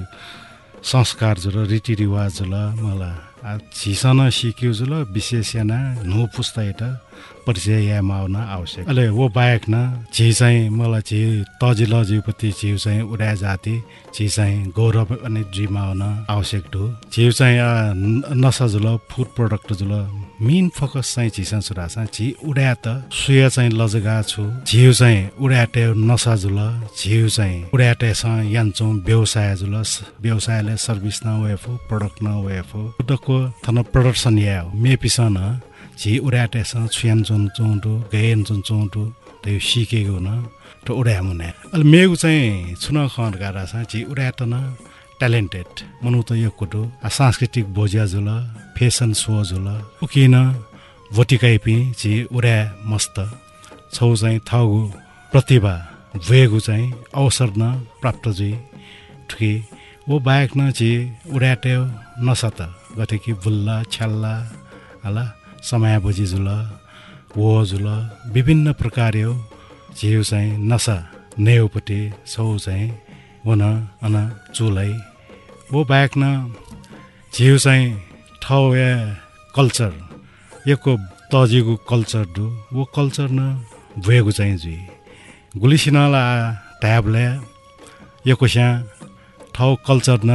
संस्कार जुल रीतिरिवाज जुल मलाई झिसन सिक्यो जुल विशेष याना नु पुस्ता एटा। परिचय यामा आउन आवश्यक। अहिले वो बाहेक न झि चाहिँ मलाई झि तजी लजिपति झिउ चाहिँ उडा जाति झि चाहिँ गौरव अनि ड्रिम आउन आवश्यक हो झिउ चाहिँ नसा जुल फुड प्रडक्ट जुल मेन फोकस चाहिँ झिसा छ झि उडा त सुया चाहिँ लजगा छु। झिउ चाहिँ उडाटे नसा जुल झिउ चाहिँ उडाटेसँग यान्छौँ व्यवसाय जुल व्यवसायले सर्भिस न वेफो प्रडक्ट न वेफो उडको थन प्रडक्सन या हो। मेपिसन झि उडाटेसँग छुयान चुन चौटो गएन चुन चौटो त्यो सिकेको न त्यो उडा मुना अहिले मेगु चाहिँ छुन झि उडाट न ट्यालेन्टेड मनु त यो कुटो सांस्कृतिक बोजिया जुल फेसन सो जुल उकिन भोटिकाइपी झि उडा मस्त छौ चाहिँ थगु प्रतिभा भुएगु चाहिँ अवसर न प्राप्त जुई ठुकी वो बाहेक न छि उड्याट्यो नसत गठेकी बुल्ला छ्याल्ला होला समय बुझी जुल वो जुल विभिन्न प्रकार्यो झिउ चाहिँ नसा नेउपट्टि छौ चाहिँ वन अन चुलै वो बाहेक न झिउ चाहिँ ठाउँ या कल्चर यको तजिगु कल्चर दु वो कल्चर न भुएको चाहिँ जुई। गुलिसिनला ट्याबले यको स्या ठाउँ कल्चर न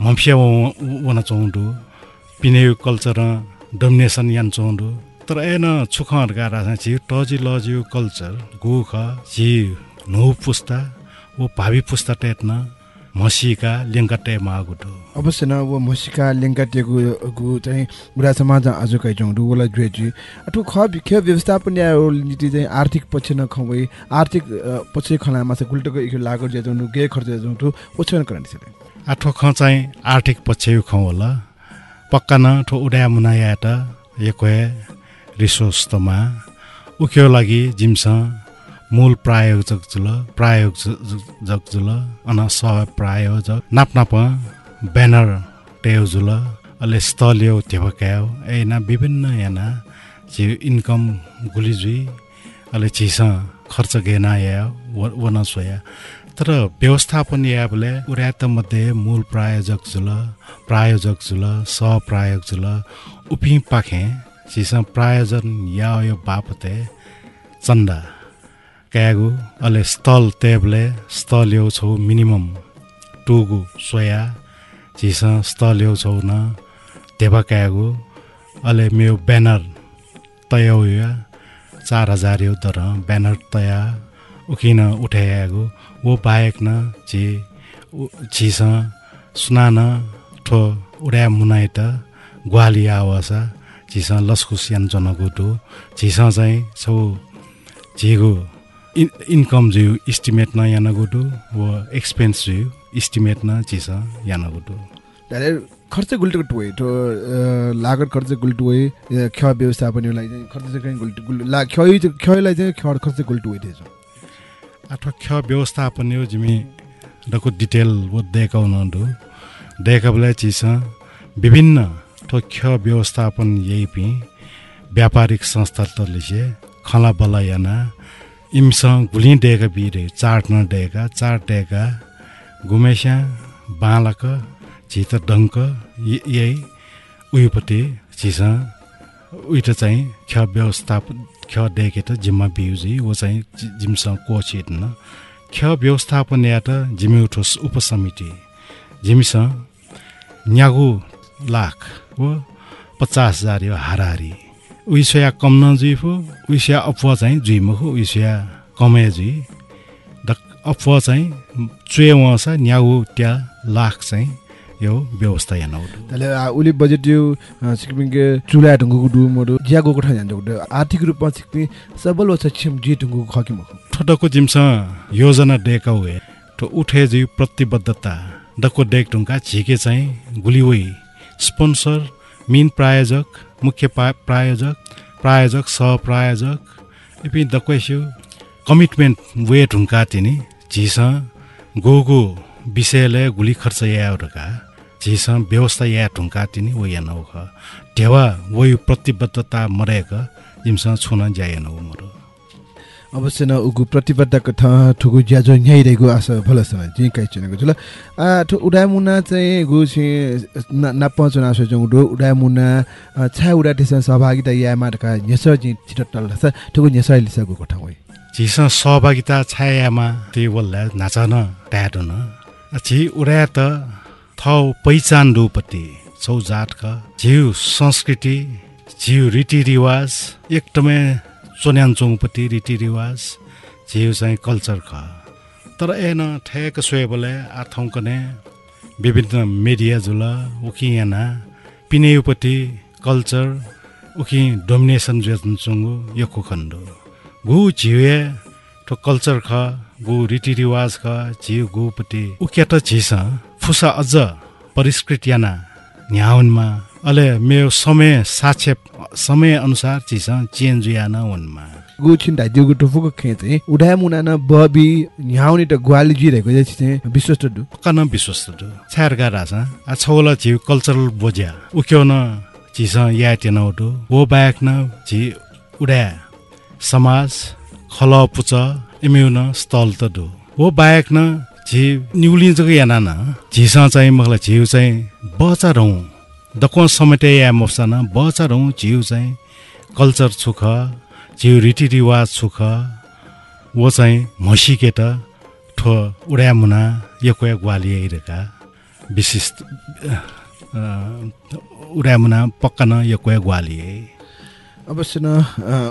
मम्सिया वन चौँडु पिने कल्चर डोमिनेसन यान चौँडु। तर एन छुखहरूका राजा छि टजी लजियो कल्चर गु ख झि नो पुस्ता वो भावी पुस्ता टेट्न मसिका लिङ्गटे मागुटो। अवश्य न वो मसिका लिङ्गाटेको गु चाहिँ बुढा समाज आज कै जौँ डुवला जुएजु अथवा ख खे व्यवस्थापन या नीति चाहिँ आर्थिक पक्ष न खवै आर्थिक पक्ष खलामा से गुल्टको इखे लागत जे जौँ गे खर्च जौँ टु ओछन करन छ आठो ख चाहिँ आर्थिक पक्ष खौ होला। पक्का न ठो उडा मुनाया त यकोए रिसोर्स तमा उख्यो लागि जिम्स मूल प्रायोजक जुल प्रायोजक जुल अन सह प्रायोजक नाप नाप ब्यानर टेउ जुल अले स्थल्यो थेपक्यायो एना विभिन्न याना छि इन्कम गुलिजुई अले छिस खर्च गेना या वन सोया तर व्यवस्थापन याबले उर्यात मध्ये मूल प्रायोजक जुल प्रायोजक जुल सहप्रायोजक जुल उपि पाखे सिस प्रायोजन या यो बापते चन्दा क्यागु अले स्थल तेबले स्थल यो छौ मिनिमम टुगु सोया चिस स्थल यो छौ न देवा क्यागु अले मेरो ब्यानर तय चार हजार यो दर ब्यानर तया उकिन उठाएको वो बाहेक न उ- छिस सुनान ठो उड्या मुनाइ त ग्वाली आवासा छिस लस्कुस यान जनगुटु छिस चाहिँ छौ झिगु इन इन्कम जिउ इस्टिमेट न यानगुटु वो एक्सपेन्स जिउ इस्टिमेट न छिस यानगुटु। दाले खर्च गुल्टको तो अ, लागत खर्च गुल्टोय ख व्यवस्थापन चाहिँ खर्च चाहिँ गुल्ट गुल ला खय खयलाई चाहिँ ख खर्च गुल्टोय थिएछ ख व्यवस्थापन यो जिमी डको डिटेल वो देखाउन दु देखाबले चिस विभिन्न ख व्यवस्थापन यही पि व्यापारिक संस्था तलिसे खला बलायना इम्स गुली डेका बिरे चाट डेका चार डेका घुमेस्या बालक चित डङ्क यही उयोपट्टि चिस उइट चाहिँ ख व्यवस्थापन ख डेके त जिम्मा बिउजी वो चाहिँ जिमसँग कोचित न ख व्यवस्थापन या त जिमी उठो उपसमिति। जिमिस न्यागु लाख हो पचास हजार यो हाराहारी। उइसया कम न जुइफो उइसया अफुवा चाहिँ जुइम हो उइसया कमे जुइ द अफुवा चाहिँ चुए वसा न्यागु त्या लाख चाहिँ। यो व्यवस्था यहाँ नहुँदो। ताले उले बजेट यो सिक्किमके चुला ढुङ्गको डु मोडो ज्यागो कोठा जान्छ उडे आर्थिक रूपमा सिक्किम सबल व सक्षम जे ढुङ्गको खकि मख। ठोटको जिम्स योजना डेका हुए। तो उठे जी प्रतिबद्धता। डको डेक ढुङ्गा झिके चाहिँ गुलिवई स्पोन्सर मिन प्रायोजक मुख्य प्रायोजक प्रायोजक सहप्रायोजक एपि दक्वेस्यो कमिटमेन्ट वे ढुङ्गा तिनी झिस गोगो विषयले गुली खर्च याहरूका झिस व्यवस्था या ढुङ्गा तिनी वो या नौख ढेवा वो प्रतिबद्धता मरेका जिमसँग छुन जाएन हो मरो। अवश्य न उगु प्रतिबद्धता थ ठुगु ज्याजो न्याइरहेको आशा भलसँग चाहिँ काइ चुनेको छु ल आ ठु उडामुना चाहिँ गु छि नाप चुना सो जङ डो उडामुना छा उडा टेसन सहभागिता यामा ढका न्यस जि छिट छ ठुगु न्यस लिसको कोठा होइ झिस सहभागिता छायामा त्यो वल्ला नाचन ट्याटो न छि उडा त थौ पहिचान रूपति छौ जातका झिउ संस्कृति झिउ रीतिरिवाज एकदमै चोन्यान्चोङपट्टि रीतिरिवाज झिउ चाहिँ कल्चर ख तर एन ठेक सोएबले आथौकने विभिन्न मिडिया जुल उखि याना पिनेयुपट्टि कल्चर उखि डोमिनेसन जुचुङ्गु यो खण्डो गु झिउए तो कल्चर ख गु रीतिरिवाज ख झिउ उक्या त झिस। फुसा अझ परिष्कृत याना। न्याउनमा अले मेरो समय साक्षेप समय अनुसार चिस चेन्ज याना उनमा गु छिन दाइ दिगु टुफुको खे चाहिँ उडा मुना न बबी न्याउनी त ग्वाली जिरहेको चाहिँ विश्वस्त दु कन विश्वस्त दु छारगा रासा आ छौला छि कल्चरल बोज्या। उक्यो न झिस या तेन उटु वो बायक न झि उडा समाज खल पुच इम्युन स्थल त दु वो बायक न झि निउलिन्छ याना न झिस चाहिँ मलाई झिउ चाहिँ बचा रौँ। दको समेटे या मोप्सन बचा रौँ झिउ चाहिँ कल्चर छुख झिउ रीतिरिवाज छुख वो चाहिँ म्हसिके त ठो उडा मुना यको ग्वाली आइरहेका। विशिष्ट उडा मुना पक्का न यको ग्वाली अवश्य न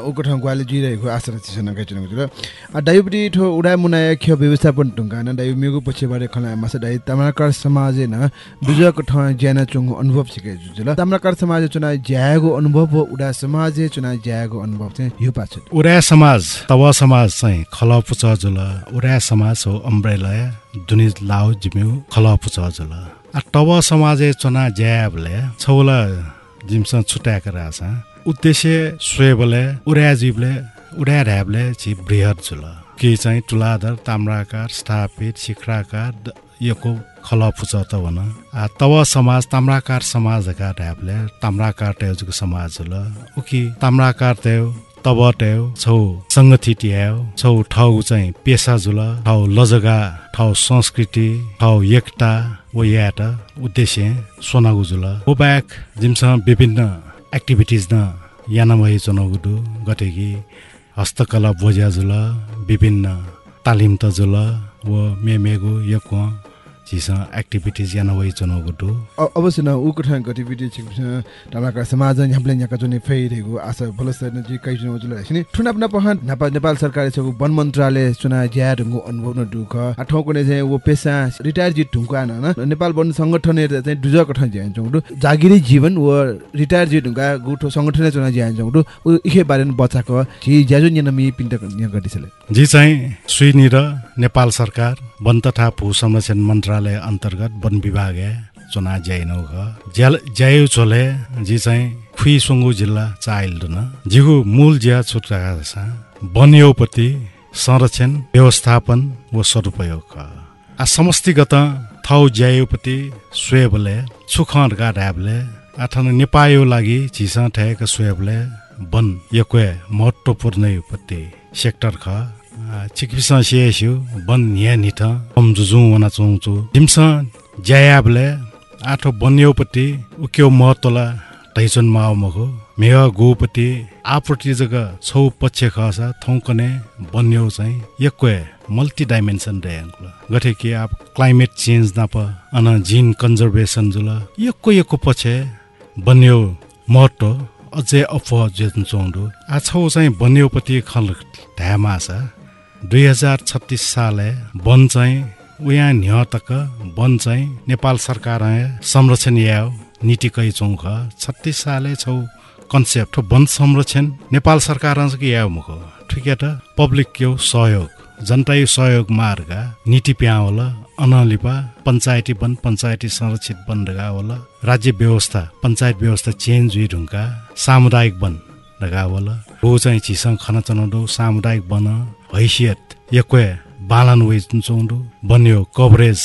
ओको ठाउँ ग्वाली जिरहेको आशा चिस नगाइ चुनाउ र डायुपट्टि ठो उडा मुनाय ख्य व्यवस्थापन ढुङ्गा न डायु मेगु पछिबाट खला मास डाइ ताम्राकार समाज न बुझको ठाउँ ज्यान चुङ अनुभव सिके जुल ताम्राकार समाज चुना ज्याएको अनुभव उडा समाज चुना ज्याएको अनुभव चाहिँ यो पाछ उडा समाज तव समाज चाहिँ खल पुच जुल उडा समाज हो अम्ब्रेला दुनि लाउ जिम्यु खल पुच जुल आ समाज चुना ज्याबले छौला जिमसँग छुट्याएको रहेछ। उद्देश्य स्वेबले उड्याजीवले उड्या ढ्याबले छि बृहत झुल। कि चाहिँ टुलाधर ताम्राकार स्थापित शिखराकार यको खल फुच त भन तव समाज ताम्राकार समाजका ढ्याबले ताम्राकार टेउजुको समाज झुल। उकि ताम्राकार तेउ तब टेउ छौ सङ्गति ट्याउ छौ ठाउँ चाहिँ पेसा झुल ठाउँ लजगा ठाउँ संस्कृति ठाउँ एकता ओ याट उद्देश्य सोनागु झुल। ओ बाहेक जिमसँग विभिन्न एक्टिभिटिज न यानामय चनौगुडु गटेकी हस्तकला बोज्याजुल विभिन्न तालिम तजुल व मेमेगु चिस एक्टिभिटिज याना वइ चनौगुडु अवश्य न उ कठा गतिविधि छिक तमाका समाज हामीले यहाँका जुन फेरेको आशा भलस नजि कै जुन जुल छिने ठुना अपना पहन नेपाल नेपाल सरकारले छ वन मन्त्रालय चुना ज्या ढुङ्गो अनुभव न दुख आ ठाउँको ने चाहिँ वो पेसा रिटायर जि ढुङ्गा न नेपाल वन संगठन चाहिँ दुज कठा ज्या जौडु जागिरी जीवन व रिटायर जि ढुङ्गा गुठो संगठन चुना ज्या जौडु उ इखे बारे बचाको झि ज्याजु नमी पिन्ट यहाँ गटिसले जी चाहिँ सुइनी र नेपाल सरकार वन तथा भू संरक्षण मन्त्रालय अन्तर्गत वन विभाग चुना ज्यायु छोले जी चाहिँ खुइ सुङ्गु जिल्ला चाइल्ड न जिगु मूल ज्या छुट्का छ वन्योपति संरक्षण व्यवस्थापन व सदुपयोग। आ समष्टिगत थौ ज्यायुपति स्वेबले सुखरका ढ्याबले अथवा नेपायो लागि झिसा ठेक स्वेबले वन यक्वे महत्त्वपूर्ण उपति सेक्टर ख चिकित्सा सिएस्यु वन न्या निठ कम जुजु वना चौचु जिम्स ज्यायाबले आठो बन्योपट्टि उक्यो महत्वला ढैचन माओ मखो मेह गोपट्टि आपट्टि जग्गा छौ पक्ष खस थौकने बन्यो चाहिँ यक्वे मल्टी डाइमेन्सन रहेको गठे कि अब क्लाइमेट चेन्ज नाप अन जिन कन्जर्भेसन जुल यक्को यक्को पक्ष बन्यो महत्व अझै अफ जेतन चौँडो आ छौ चाहिँ बन्योपट्टि खल ढ्यामा छ दुई हजार छत्तिस साले वन चाहिँ उया तक वन चाहिँ नेपाल सरकार संरक्षण या नीति कै चौख छत्तिस साले छौ कन्सेप्ट वन संरक्षण नेपाल सरकार या मुख। ठिकै त? पब्लिक क्यौ सहयोग जनता सहयोग मार्ग नीति प्या होला अनलिपा पञ्चायती वन पञ्चायती संरक्षित वन ढगा होला राज्य व्यवस्था पञ्चायत व्यवस्था चेन्ज हुई ढुङ्गा सामुदायिक वन ढगा होला हो चाहिँ चिसँग खना चनाउँदो सामुदायिक वन हैसियत यक्वे बालन वै चौँडु बन्यो कभरेज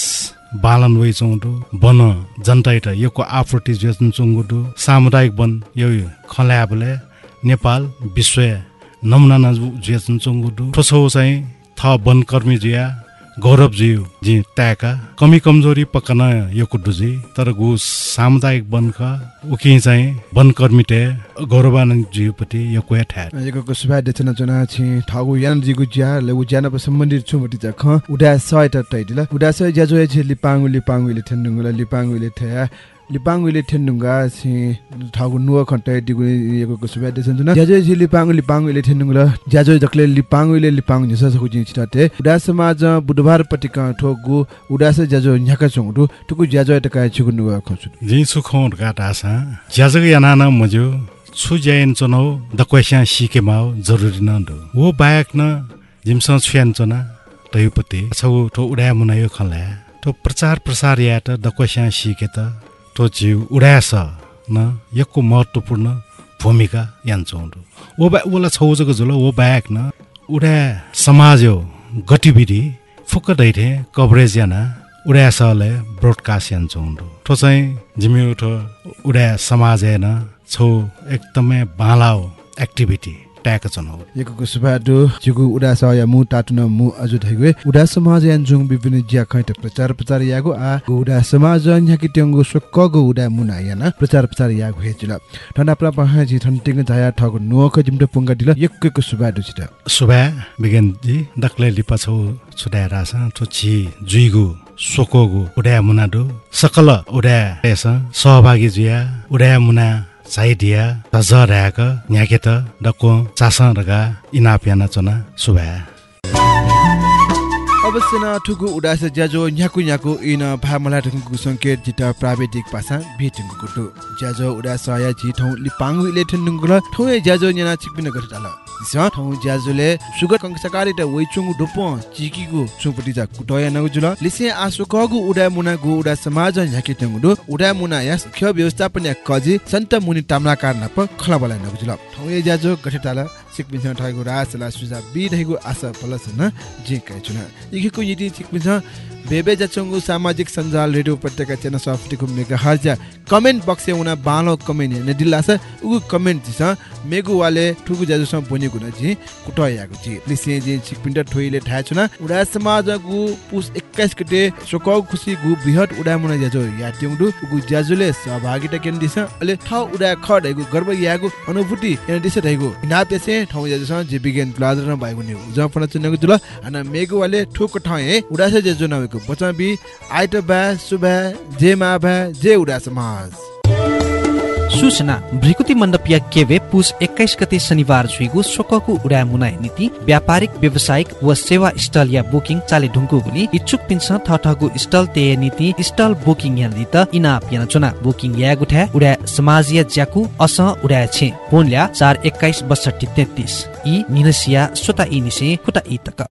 बालन वै चौँडु वन जनता यको आफोटी जेचन चुङ्गुडु सामुदायिक वन यो खल्याबले नेपाल विश्व नमुना जेचन चुङ्गुडु ठोसो चाहिँ थ वनकर्मी जिया गौरव जिउ जी त्याका कमी कमजोरी पक्कन यो कुडुजी तर गु सामुदायिक वनक उकि चाहिँ वनकर्मी टे गौरवानन्द जिउपट्टि यो कोया ठ्यार। यको सुभा देचना चना छि ठगु यान जिगु ज्या ले ज्यान सम्बन्धित छु मति ख उडा सय त तैदिला उडा सय ज्याजो छि लिपाङु लिपाङु ले ठेन्नुगला लिपाङु ले ठया लिपाङुले ठेन्डुङ्गा छि ठाउको नुवा खन्टे दिगु यको सुबा देसन ज्याजो छि लिपाङु लिपाङुले ठेन्डुङ्गा ज्याजो जकले लिपाङुले लिपाङ जस सखु जि छिटाते उडा समाज बुधबार पटिका ठोगु उडास ज्याजो न्याका छौडु टुकु ज्याजो टका छिगु नुवा खछु जि सुखौं छ ज्याजो याना न छु ज्यान चनौ द क्वेशन सिके माउ जरुरी न दो वो बायक न जिमस छ्यान चना तयुपति छौ ठो उडा मुनायो खला तो प्रचार प्रसार या त द क्वेशन सिके त तो जिउ उडास न? यको महत्त्वपूर्ण भूमिका यान्छौँ ओ बा ओला छौजको जुल ओ बाहेक न? उडा समाज हो गतिविधि फुक्क दैथे कभरेज याना उडा सहले ब्रोडकास्ट यान्छौँ ठो चाहिँ जिमी उठो उडा समाज हेन छौ एकदमै बालाओ एक्टिभिटी। ट्याक चनौ यको सुबाडो जुगु उडा सया मु टाटुन मु अजु धैगु उडा समाज यान जुङ विभिन्न ज्या खैट प्रचार प्रचार यागु आ उडा समाज न्याकि ट्यंगु सोक्कगु उडा मुना याना प्रचार प्रचार यागु हेजुल ठन्डा प्रा पहा जि ठन्टिङ जाया ठगु नुख जिमट पुंगा दिल यक्कको सुबाडो छिट सुबा बिगन जी दक्ले लिपा छौ छुडा रास छि जुइगु सोकोगु उडा मुनाडो सकल उडा सहभागी जुया उडा मुना साइडिया तजर्याक न्याकेत डको चासा रगा इनापियाना चना सुभा अवश्य न ठुकु उडास ज्याजो न्याकु न्याकु इन भामला ढुङ्गु संकेत जिता प्राविधिक भाषा भेटुङ्गु कुटु ज्याजो उडास या जिठौ लिपाङ्गु इले ठुङ्गुल ठौ ज्याजो न्याना गठटाल। स ठौ ज्याजोले सुगर कंसकारी त वइचुङु डोपो चिकिगु सुपटी जा कुटया नगु जुल लिसे आसु कगु उडा मुना गु उडा समाज न्याके टेंगु उडा मुना या ख व्यवस्थापन या कजी सन्त मुनि तामलाकार नप खलाबला नगु जुल ठौ ज्याजो गठटाल सिकपिन्छ ठगु रासला सुजा बिधैगु आशा फलस न जे कै छुन इखेको यदि सिकपिन्छ बेबे जचंगु सामाजिक सञ्जाल रेडियो उपत्यका चेन सफ्टिको मेगा हर्जा कमेन्ट बक्स उना बालो कमेन्ट ने दिलास उगु कमेन्ट दिस मेगु वाले ठुगु जाजु सम बोनि गुना जी कुटयागु जी लिसे जी सिकपिन्ट ठोइले ठाय छुना उडा समाज गु पुस 21 गते सोकौ खुसी गु बृहत उडा मुना जाजो या ट्युङडु उगु जाजुले सहभागिता केन अले ठ उडा ख दैगु गर्व यागु अनुभूति एन दिस दैगु नाप तेसे ठाउँ जाजु स जे बिगेन प्लाजर न बाइगु नि जपना चुनेगु जुल अन मेगु वाले ठुक ठाए उडा से जे जुना को बचाबी आइट बा सुबह जे मा जे उडा समाज सूचना। भ्रिकुति मण्डपीय केवे पुस एक्काइस गते शनिबार छुइगु शोकको उडा मुनाय नीति व्यापारिक व्यवसायिक व सेवा स्टल या बुकिङ चाले ढुङ्गु गुली इच्छुक पिन्छ थठगु स्टल ते नीति स्टल बुकिङ या लित इना पिना चुना। बुकिङ या गुठा उडा समाजिया ज्याकु अस उडा छे। फोन ल्या चार एक्काइस बसठी तेत्तिस। इ निनसिया सोता इ निसे खुटा इ तक।